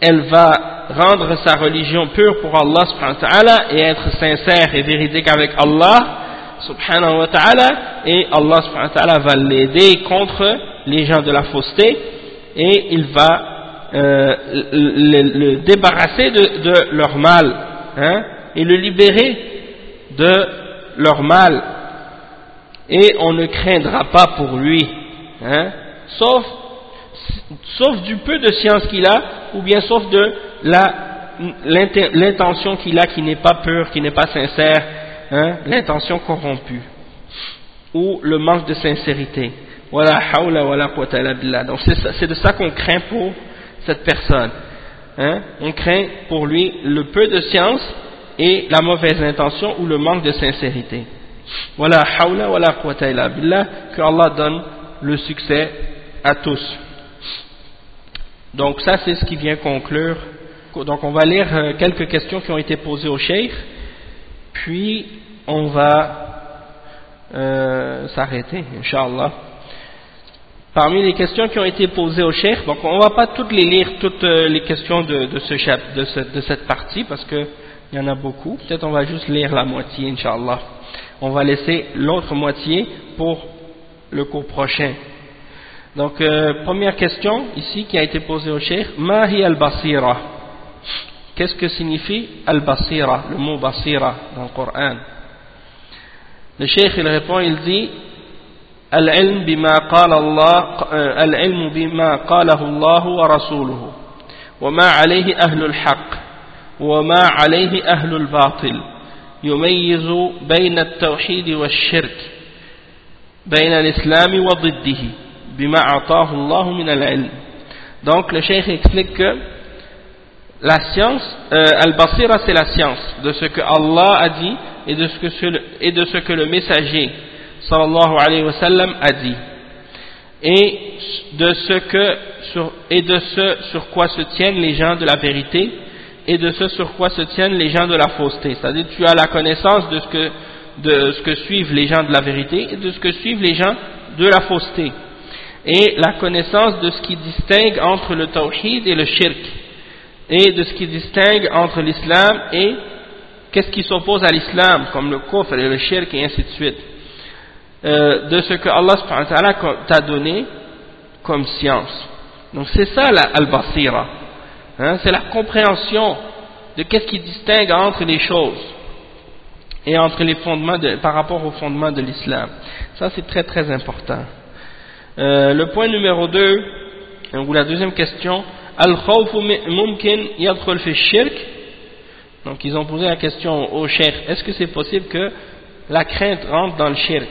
elle va rendre sa religion pure pour Allah subhanahu wa ta'ala et être sincère et véridique avec Allah subhanahu wa ta'ala et Allah subhanahu wa ta'ala va l'aider contre les gens de la fausseté et il va euh, le, débarrasser de, leur mal hein, et le libérer de leur mal et on ne craindra pas pour lui hein, sauf, du peu de science qu'il a ou bien sauf de l'intention qu'il a qui n'est pas pure, qui n'est pas sincère, hein, l'intention corrompue ou le manque de sincérité. Voilà, Donc c'est de ça qu'on craint pour cette personne. Hein. On craint pour lui le peu de science et la mauvaise intention ou le manque de sincérité. Voilà, voilà, que Allah donne le succès à tous. Donc ça c'est ce qui vient conclure. Donc on va lire euh, quelques questions qui ont été posées au cheikh, puis on va euh, s'arrêter, Inch'Allah. Parmi les questions qui ont été posées au cheikh, donc on ne va pas toutes les lire, toutes euh, les questions de, de, ce de, de cette partie, parce qu'il y en a beaucoup. Peut-être on va juste lire la moitié, Inch'Allah. On va laisser l'autre moitié pour le cours prochain. Donc, euh, première question ici qui a été posée au cheikh, Mahi al-Basira. Qu'est-ce que signifie al-Basira, le mot Basira dans le Coran? Le cheikh il répond, il dit العلم بما قال الله العلم بما قاله الله ورسوله. وما عليه أهل الحق وما عليه أهل الباطل. يميز بين التوحيد والشرك بين الإسلام وضده donc le cheikh explique que la science, euh, al-basira c'est la science de ce que Allah a dit et de ce que, et de ce que le messager sallallahu alayhi wa sallam a dit. Et de ce que sur, et de ce sur quoi se tiennent les gens de la vérité et de ce sur quoi se tiennent les gens de la fausseté. C'est-à-dire tu as la connaissance de ce que de ce que suivent les gens de la vérité et de ce que suivent les gens de la fausseté. Et la connaissance de ce qui distingue entre le tawhid et le shirk. Et de ce qui distingue entre l'islam et qu'est-ce qui s'oppose à l'islam comme le kufr et le shirk et ainsi de suite euh, de ce que Allah t'a donné comme science. Donc c'est ça la al-basira. Hein, c'est la compréhension de qu'est-ce qui distingue entre les choses et entre les fondements de, par rapport aux fondements de l'islam. Ça c'est très très important. Euh, le point numéro 2, ou la deuxième question, Al-Khawfu mumkin yadkhul shirk? Donc ils ont posé la question au cheikh, est-ce que c'est possible que la crainte rentre dans le shirk,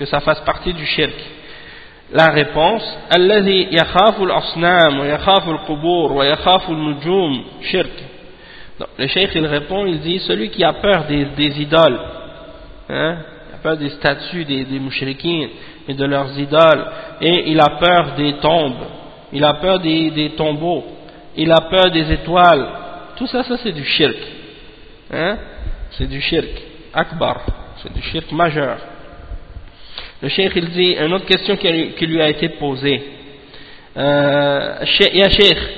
que ça fasse partie du shirk La réponse, al-asnam wa yakhafu al-qubur wa yakhafu al-nujum shirk. Donc, le cheikh il répond, il dit, celui qui a peur des, des idoles, hein, il a peur des statues des, des et de leurs idoles, et il a peur des tombes, il a peur des, tombeaux, il a peur des étoiles, tout ça, ça c'est du shirk, hein? c'est du shirk, akbar, c'est du shirk majeur. Le cheikh il dit, une autre question qui, lui a été posée, euh, يا شيخ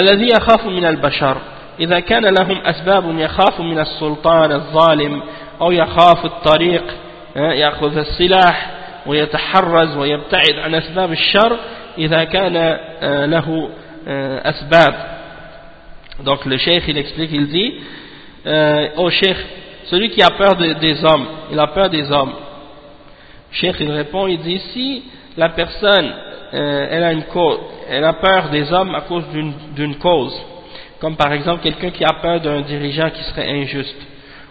الذي يخاف من البشر إذا كان لهم أسباب يخاف من السلطان الظالم أو يخاف الطريق يأخذ السلاح ويتحرز ويبتعد عن أسباب الشر إذا كان له أسباب donc le cheikh il explique il dit euh, au cheikh celui qui a peur de, des hommes il a peur des hommes le cheikh il répond il dit si la personne euh, elle, a une cause, elle a peur des hommes à cause d'une cause comme par exemple quelqu'un qui a peur d'un dirigeant qui serait injuste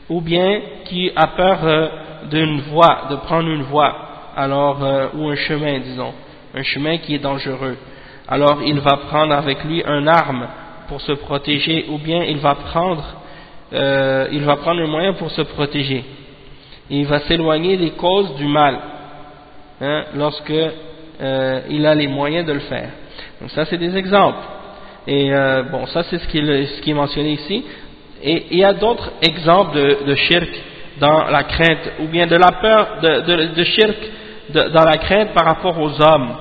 ou bien qui a peur euh, d'une voie, de prendre une voie, alors, euh, ou un chemin, disons, un chemin qui est dangereux. Alors, il va prendre avec lui un arme pour se protéger, ou bien il va prendre, il va prendre un moyen pour se protéger. Il va s'éloigner des causes du mal, hein, lorsque il a les moyens de le faire. Donc ça, c'est des exemples. Et bon, ça, c'est ce ce qui est mentionné ici. Et il y a d'autres exemples de, de, shirk dans la crainte, ou bien de la peur de, de, de shirk dans la crainte par rapport aux hommes.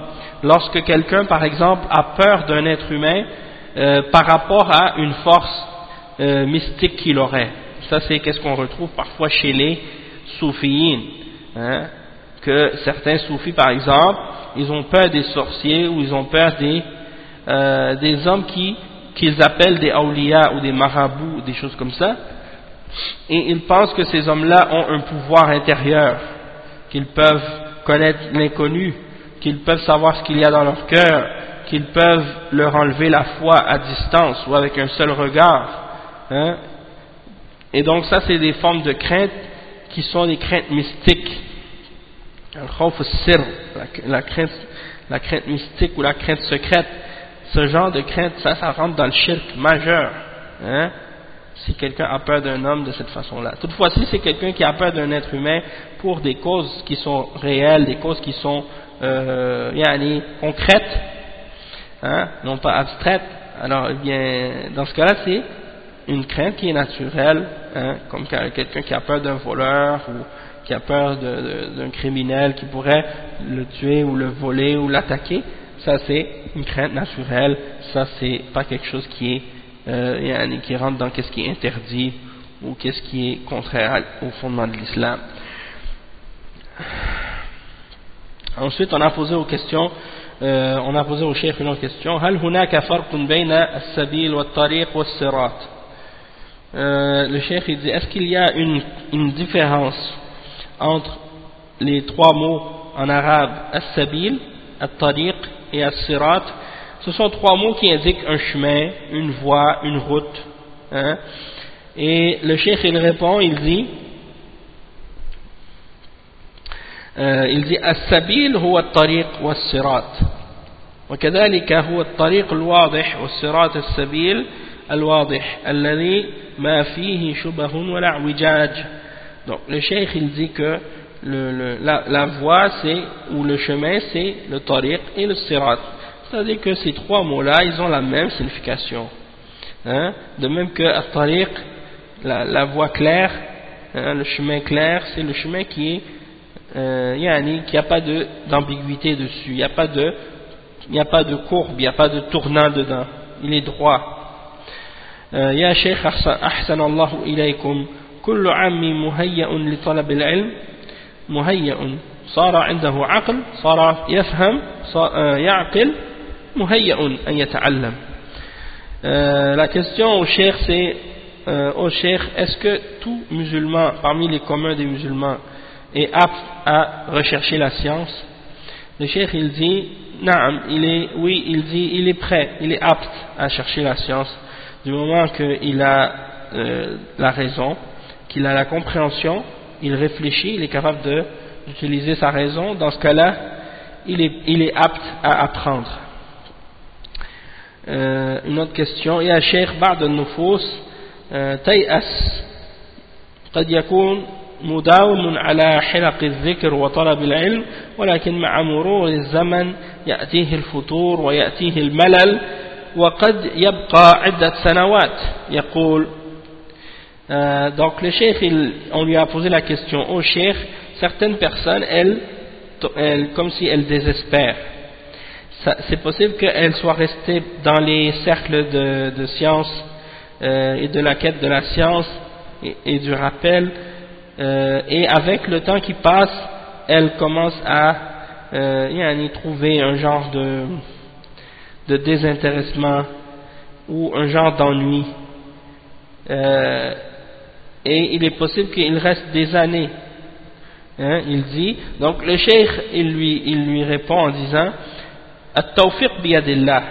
Lorsque quelqu'un, par exemple, a peur d'un être humain euh, par rapport à une force euh, mystique qu'il aurait. Ça, c'est qu'est-ce qu'on retrouve parfois chez les soufiyines. Hein, que certains soufis, par exemple, ils ont peur des sorciers ou ils ont peur des, euh, des hommes qui qu'ils appellent des awliya ou des marabouts, des choses comme ça, et ils pensent que ces hommes-là ont un pouvoir intérieur, qu'ils peuvent connaître l'inconnu, qu'ils peuvent savoir ce qu'il y a dans leur cœur, qu'ils peuvent leur enlever la foi à distance ou avec un seul regard. Hein. Et donc ça, c'est des formes de crainte qui sont des craintes mystiques. La crainte, la crainte mystique ou la crainte secrète ce genre de crainte, ça, ça rentre dans le shirk majeur. Hein, si quelqu'un a peur d'un homme de cette façon-là. Toutefois, si c'est quelqu'un qui a peur d'un être humain pour des causes qui sont réelles, des causes qui sont euh, yani, concrètes, hein, non pas abstraites, alors eh bien, dans ce cas-là, c'est une crainte qui est naturelle, hein, comme quelqu'un qui a peur d'un voleur ou qui a peur d'un criminel qui pourrait le tuer ou le voler ou l'attaquer, ça c'est une crainte naturelle, ça c'est pas quelque chose qui est euh, qui rentre dans qu'est-ce qui est interdit ou qu'est-ce qui est contraire au fondement de l'islam. Ensuite, on a posé aux questions, euh, on a posé au chef une autre question. هل هناك فرق بين السبيل والطريق والصراط euh, Le chef il dit, est-ce qu'il y a une, une différence entre les trois mots en arabe as-sabil, at-tariq et as-sirat, ce sont trois mots qui indiquent un chemin, une voie, une route. Hein. Et le cheikh il répond, il dit, euh, il dit السبيل هو الطريق والصراط وكذلك هو الطريق الواضح والصراط السبيل الواضح الذي ما فيه شبه ولا اعوجاج donc le cheikh il dit que le, le, la, la voie c'est ou le chemin c'est le tariq et le sirat c'est-à-dire que ces trois mots-là ils ont la même signification hein? de même que tariq la, la voie claire hein, le chemin clair c'est le chemin qui est euh, yani, qui a pas d'ambiguïté dessus il n'y a pas de il n'y a pas de courbe il n'y a pas de tournant dedans il est droit يا شيخ أحسن الله إليكم كل عام مهيأ لطلب العلم مهيأ صار عنده عقل صار يفهم صار يعقل مهيأ أن يتعلم la question au cheikh c'est euh, au cheikh est-ce que tout musulman parmi les communs des musulmans est apte à rechercher la science le cheikh il dit naam, il est, oui il dit il est prêt il est apte à chercher la science du moment qu'il a euh, la raison qu'il a la compréhension il réfléchit, il est capable d'utiliser sa raison, dans ce cas-là, il est, il est apte à apprendre. Euh, une autre question, يا شيخ بعض النفوس تيأس قد يكون مداوم على حلق الذكر وطلب العلم ولكن مع مرور الزمن يأتيه الفتور ويأتيه الملل وقد يبقى عدة سنوات يقول euh, donc le cheikh, on lui a posé la question au cheikh, certaines personnes, elles, elles comme si elles désespèrent. C'est possible qu'elles soient restées dans les cercles de, de science euh, et de la quête de la science et, du rappel euh, et avec le temps qui passe elle commence à euh, trouver un genre de, de désintéressement ou un genre d'ennui euh, et il est possible qu'il reste des années hein, il dit donc le cheikh il lui, il lui répond en disant التوفيق بيد الله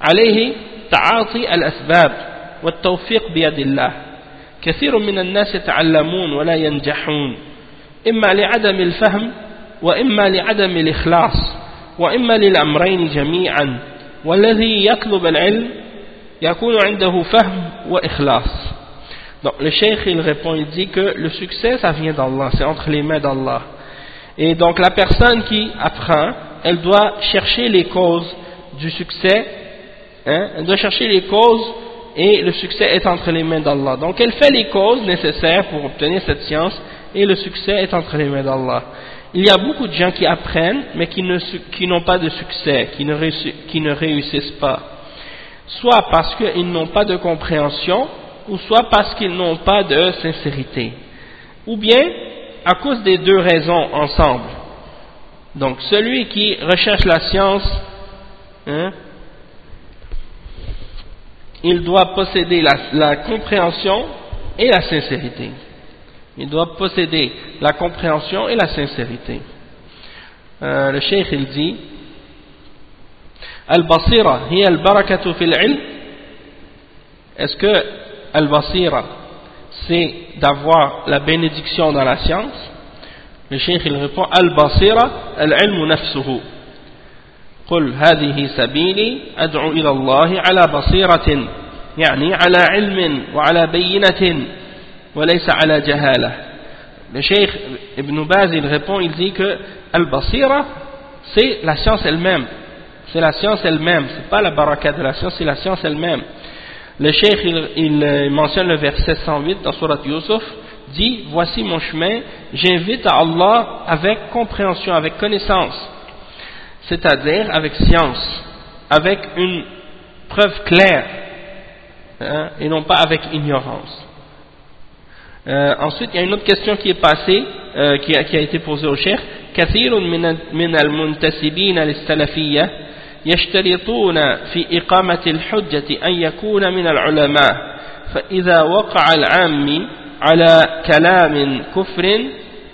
عليه تعاطي الأسباب والتوفيق بيد الله كثير من الناس يتعلمون ولا ينجحون إما لعدم الفهم وإما لعدم الإخلاص وإما للأمرين جميعا والذي يطلب العلم يكون عنده فهم وإخلاص Donc le cheikh il répond, il dit que le succès ça vient d'Allah, c'est entre les mains d'Allah. Et donc la personne qui apprend, elle doit chercher les causes du succès, hein, elle doit chercher les causes et le succès est entre les mains d'Allah. Donc elle fait les causes nécessaires pour obtenir cette science et le succès est entre les mains d'Allah. Il y a beaucoup de gens qui apprennent mais qui n'ont pas de succès, qui ne, réussissent pas. Soit parce qu'ils n'ont pas de compréhension ou soit parce qu'ils n'ont pas de sincérité. Ou bien à cause des deux raisons ensemble. Donc celui qui recherche la science, hein, il doit posséder la, compréhension et la sincérité. Il doit posséder la compréhension et la sincérité. Euh, le cheikh il dit Al-Basira hiya al-barakatu fil ilm Est-ce que Al-Basira c'est d'avoir la bénédiction dans la science Le cheikh il répond Al-Basira al-ilmu nafsuhu قل هذه سبيلي أدعو إلى الله على بصيرة يعني على علم وعلى بينة وليس على جهالة le cheikh Ibn Baz il répond il dit que Al-Basira c'est la science elle-même c'est la science elle-même c'est pas la baraka de la science c'est la science elle-même le cheikh il, il mentionne le verset 108 dans Surat Yusuf dit voici mon chemin j'invite à Allah avec compréhension avec connaissance c'est-à-dire avec science, avec une preuve claire, hein, et non pas avec ignorance. Euh, ensuite, il y a une autre question qui est passée, euh, qui, a, qui, a, été posée au chef. كثير من من المنتسبين للسلفية يشترطون في إقامة الحجة أن يكون من العلماء فإذا وقع العام على كلام كفر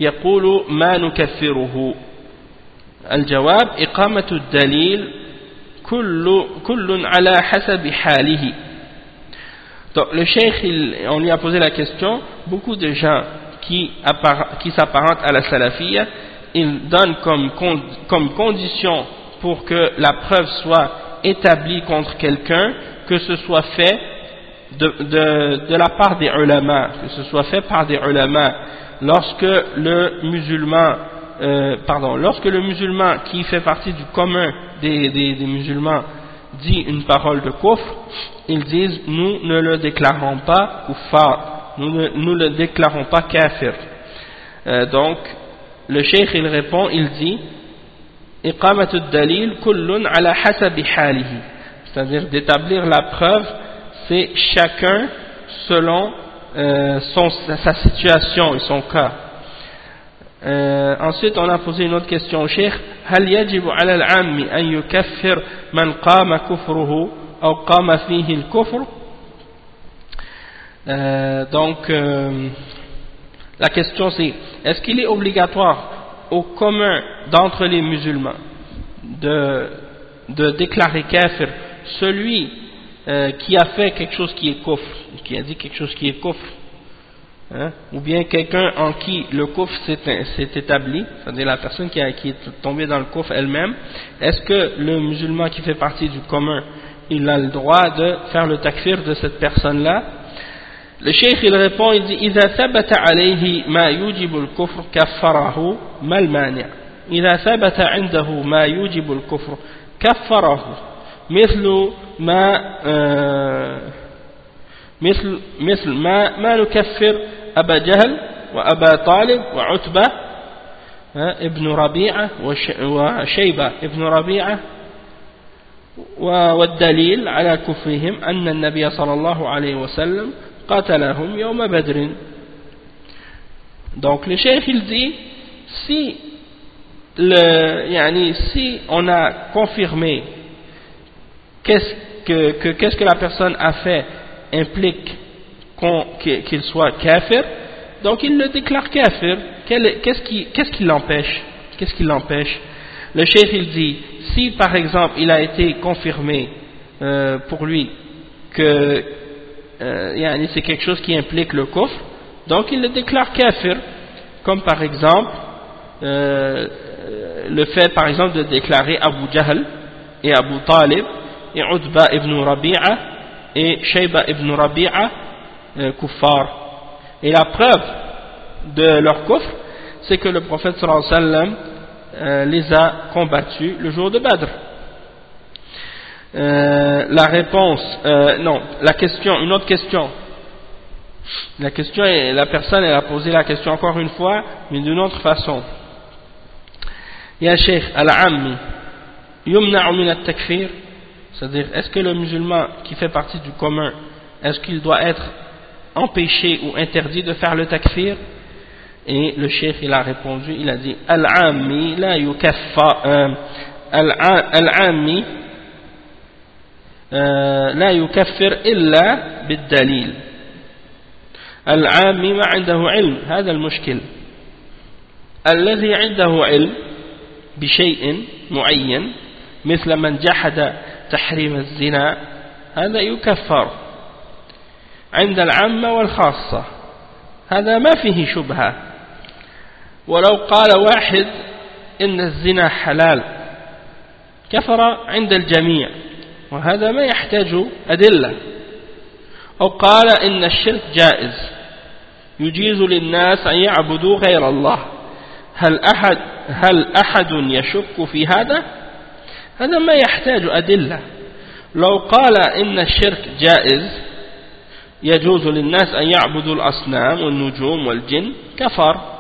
يقول ما نكفره الجواب إقامة الدليل كل, كل على حسب حاله donc le cheikh, on lui a posé la question, beaucoup de gens qui, s'apparentent à la salafia, ils donnent comme, condition pour que la preuve soit établie contre quelqu'un, que ce soit fait de, la part des ulama, que ce soit fait par des ulama, lorsque le musulman euh, pardon, lorsque le musulman qui fait partie du commun des, des, musulmans dit une parole de kufr, ils disent nous ne le déclarons pas kuffar, nous ne nous le déclarons pas kafir. Euh, donc, le cheikh il répond, il dit iqamatu dalil kullun ala hasabi halihi, c'est-à-dire d'établir la preuve, c'est chacun selon euh, son, sa situation et son cas. Euh, ensuite, on a posé une autre question au cheikh. هل يجب على العام أن يكفر من قام كفره أو قام فيه الكفر euh, donc euh, la question c'est est-ce qu'il est obligatoire au commun d'entre les musulmans de, de déclarer kafir celui euh, qui a fait quelque chose qui est kufr qui a dit quelque chose qui est kufr Hein? ou bien quelqu'un en qui le coffre s'est établi, c'est-à-dire la personne qui, qui, est tombée dans le coffre elle-même, est-ce que le musulman qui fait partie du commun, il a le droit de faire le takfir de cette personne-là. Le cheikh il répond, il dit إذا ثبت عليه ما يوجب الكفر كفره ما المانع إذا ثبت عنده ما يوجب الكفر كفره مثل ما مثل مثل ما ما نكفر أبا جهل وأبا طالب وعتبة ابن ربيعة وشيبة ابن ربيعة والدليل على كفرهم أن النبي صلى الله عليه وسلم قتلهم يوم بدر Donc le cheikh il dit, si, le, yani, si on a confirmé qu'est-ce que, qu'est-ce que la personne a fait implique qu'il soit kafir, donc il le déclare kafir. Qu'est-ce qui, qu'est-ce qui l'empêche Qu'est-ce qui l'empêche Le cheikh il dit, si par exemple il a été confirmé euh, pour lui que euh, c'est quelque chose qui implique le kufr, donc il le déclare kafir, comme par exemple euh, le fait par exemple de déclarer Abu Jahl et Abu Talib et Utba ibn Rabi'a et Shayba ibn Rabi'a kuffar. Et la preuve de leur kufr, c'est que le prophète sallallahu alayhi wa sallam euh, les a combattus le jour de Badr. Euh, la réponse, euh, non, la question, une autre question. La question, est, la personne, elle a posé la question encore une fois, mais d'une autre façon. Ya Sheikh, al-ammi, yumna'u min al-takfir, c'est-à-dire, est-ce que le musulman qui fait partie du commun, est-ce qu'il doit être empêché ou interdit de faire le takfir? Et le Sheikh, il a répondu, il a dit, al-ammi la yukaffa, euh, al-ammi لا يكفر إلا بالدليل العام ما عنده علم هذا المشكل الذي عنده علم بشيء معين مثل من جحد تحريم الزنا هذا يكفر عند العامة والخاصة هذا ما فيه شبهة ولو قال واحد إن الزنا حلال كفر عند الجميع وهذا ما يحتاج أدلة أو قال إن الشرك جائز يجيز للناس أن يعبدوا غير الله هل أحد, هل أحد يشك في هذا؟ هذا ما يحتاج أدلة لو قال إن الشرك جائز يجوز للناس أن يعبدوا الأصنام والنجوم والجن كفر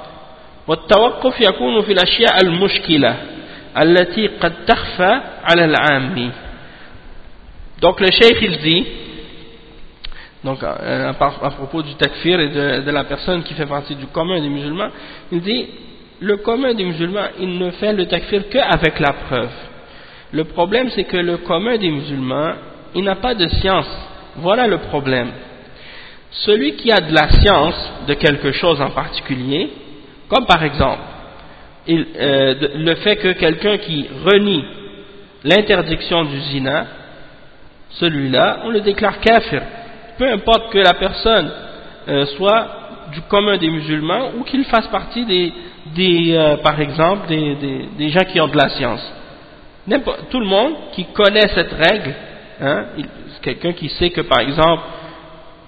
والتوقف يكون في الأشياء المشكلة التي قد تخفى على العام Donc le cheikh il dit, donc euh, à, propos du takfir et de, la personne qui fait partie du commun des musulmans, il dit, le commun des musulmans, il ne fait le takfir qu'avec la preuve. Le problème c'est que le commun des musulmans, il n'a pas de science. Voilà le problème. Celui qui a de la science de quelque chose en particulier, comme par exemple euh, le fait que quelqu'un qui renie l'interdiction du zina, celui-là, on le déclare kafir. Peu importe que la personne euh, soit du commun des musulmans ou qu'il fasse partie des, euh, par exemple, des, gens qui ont de la science. Tout le monde qui connaît cette règle, hein, quelqu'un qui sait que par exemple,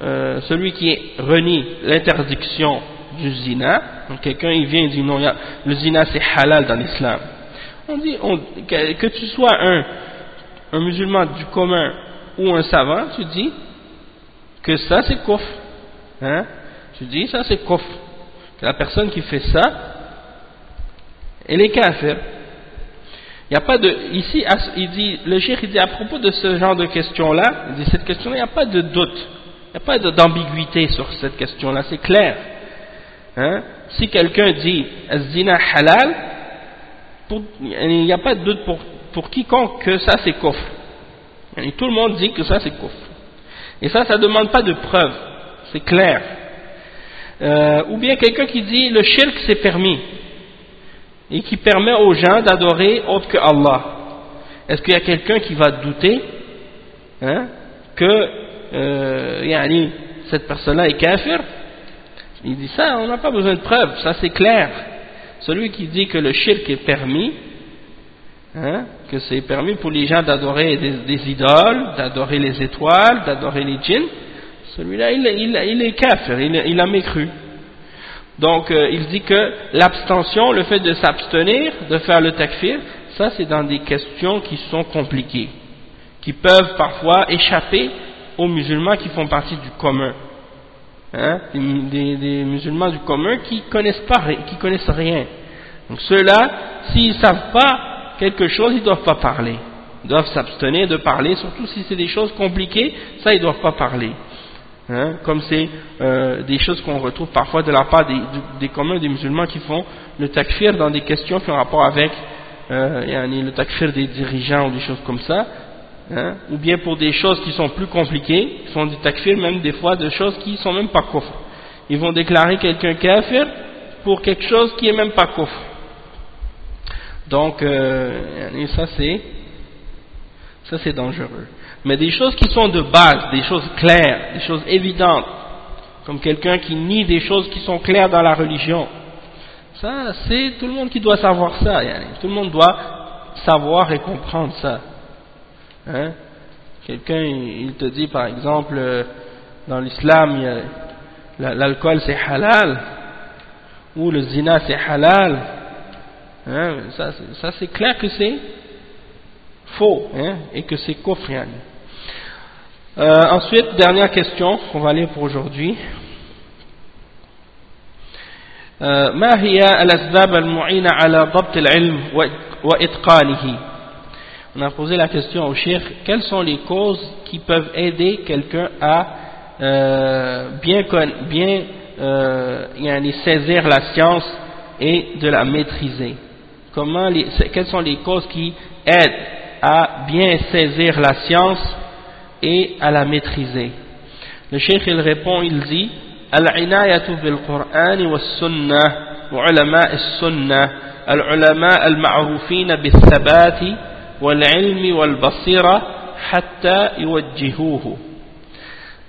celui qui renie l'interdiction du zina, quelqu'un il vient et dit non, le zina c'est halal dans l'islam. On dit que, tu sois un, musulman du commun ou un savant, tu dis que ça c'est kof. Hein? Tu dis ça c'est kof. Que la personne qui fait ça, elle est kafir. Il n'y a pas de, ici, il dit, le dit à propos de ce genre de question-là, il dit cette question-là, il n'y a pas de doute, il n'y a pas d'ambiguïté sur cette question-là, c'est clair. Hein? Si quelqu'un dit zina halal, il n'y a pas de doute pour, pour quiconque que ça c'est kof. Et tout le monde dit que ça c'est kufr. Et ça, ça ne demande pas de preuve, c'est clair. Euh, ou bien quelqu'un qui dit le shirk c'est permis et qui permet aux gens d'adorer autre que Allah. Est-ce qu'il y a quelqu'un qui va douter hein, que euh, cette personne-là est kafir? Il dit ça, on n'a pas besoin de preuve, ça c'est clair. Celui qui dit que le shirk est permis, Hein, que c'est permis pour les gens d'adorer des, idoles, d'adorer les étoiles, d'adorer les djinns, celui-là il, il, est kafir, il, a mécru. Donc euh, il dit que l'abstention, le fait de s'abstenir, de faire le takfir, ça c'est dans des questions qui sont compliquées, qui peuvent parfois échapper aux musulmans qui font partie du commun. Hein, des, des, musulmans du commun qui connaissent pas, qui connaissent rien. Donc ceux-là, s'ils savent pas quelque chose, ils doivent pas parler. Ils doivent s'abstenir de parler, surtout si c'est des choses compliquées, ça ils doivent pas parler. Hein, comme c'est euh, des choses qu'on retrouve parfois de la part des, des communs des musulmans qui font le takfir dans des questions qui ont rapport avec euh, le takfir des dirigeants ou des choses comme ça, hein, ou bien pour des choses qui sont plus compliquées, ils font du takfir même des fois de choses qui sont même pas kufr. Ils vont déclarer quelqu'un kafir pour quelque chose qui est même pas kufr. Donc, euh, ça c'est ça c'est dangereux. Mais des choses qui sont de base, des choses claires, des choses évidentes, comme quelqu'un qui nie des choses qui sont claires dans la religion, ça c'est tout le monde qui doit savoir ça. Tout le monde doit savoir et comprendre ça. Hein? Quelqu'un il te dit par exemple euh, dans l'islam l'alcool c'est halal ou le zina c'est halal. Hein? Ça, c'est clair que c'est faux hein? et que c'est kofrian. Euh, ensuite, dernière question qu'on va lire pour aujourd'hui. ما هي الأسباب المعينة على ضبط العلم وإتقانه On a posé la question au cheikh, quelles sont les causes qui peuvent aider quelqu'un à euh, bien, bien euh, saisir la science et de la maîtriser Comment les, Quelles sont les causes qui aident à bien saisir la science et à la maîtriser. Le cheikh il répond, il dit العناية بالقرآن والسنة وعلماء السنة العلماء المعروفين بالثبات والعلم والبصيرة حتى يوجهوه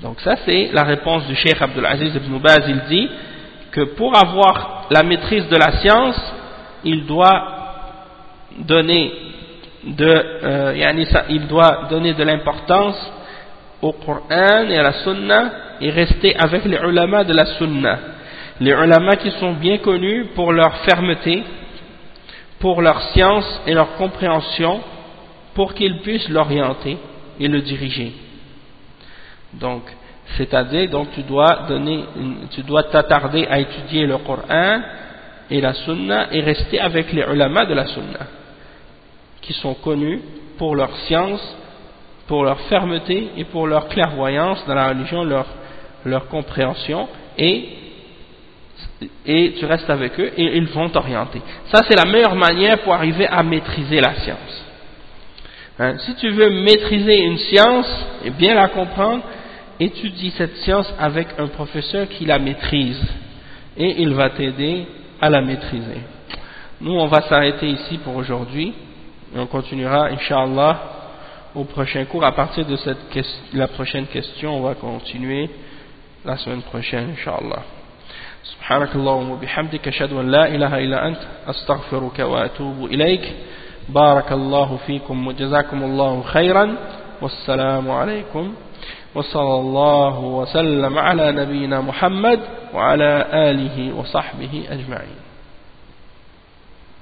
Donc ça c'est la réponse du Cheikh Abdulaziz ibn Baz, il dit que pour avoir la maîtrise de la science, il doit donner de, euh, il doit donner de l'importance au Coran et à la Sunna et rester avec les ulama de la Sunna. Les ulama qui sont bien connus pour leur fermeté, pour leur science et leur compréhension, pour qu'ils puissent l'orienter et le diriger. Donc, c'est-à-dire, donc tu dois donner, tu dois t'attarder à étudier le Coran et la Sunna et rester avec les ulama de la Sunna, qui sont connus pour leur science pour leur fermeté et pour leur clairvoyance dans la religion, leur, leur compréhension, et, et tu restes avec eux et ils vont t'orienter. Ça, c'est la meilleure manière pour arriver à maîtriser la science. Hein, si tu veux maîtriser une science et bien la comprendre, étudie cette science avec un professeur qui la maîtrise et il va t'aider à la maîtriser. Nous, on va s'arrêter ici pour aujourd'hui et on continuera, Inch'Allah, au prochain cours. À partir de cette la prochaine question, on va continuer la semaine prochaine, Inch'Allah. سبحانك اللهم وبحمدك أشهد أن لا إله إلا أنت أستغفرك وأتوب إليك بارك الله فيكم وجزاكم الله خيرا. والسلام عليكم. وصلى الله وسلم على نبينا محمد وعلى آله وصحبه أجمعين.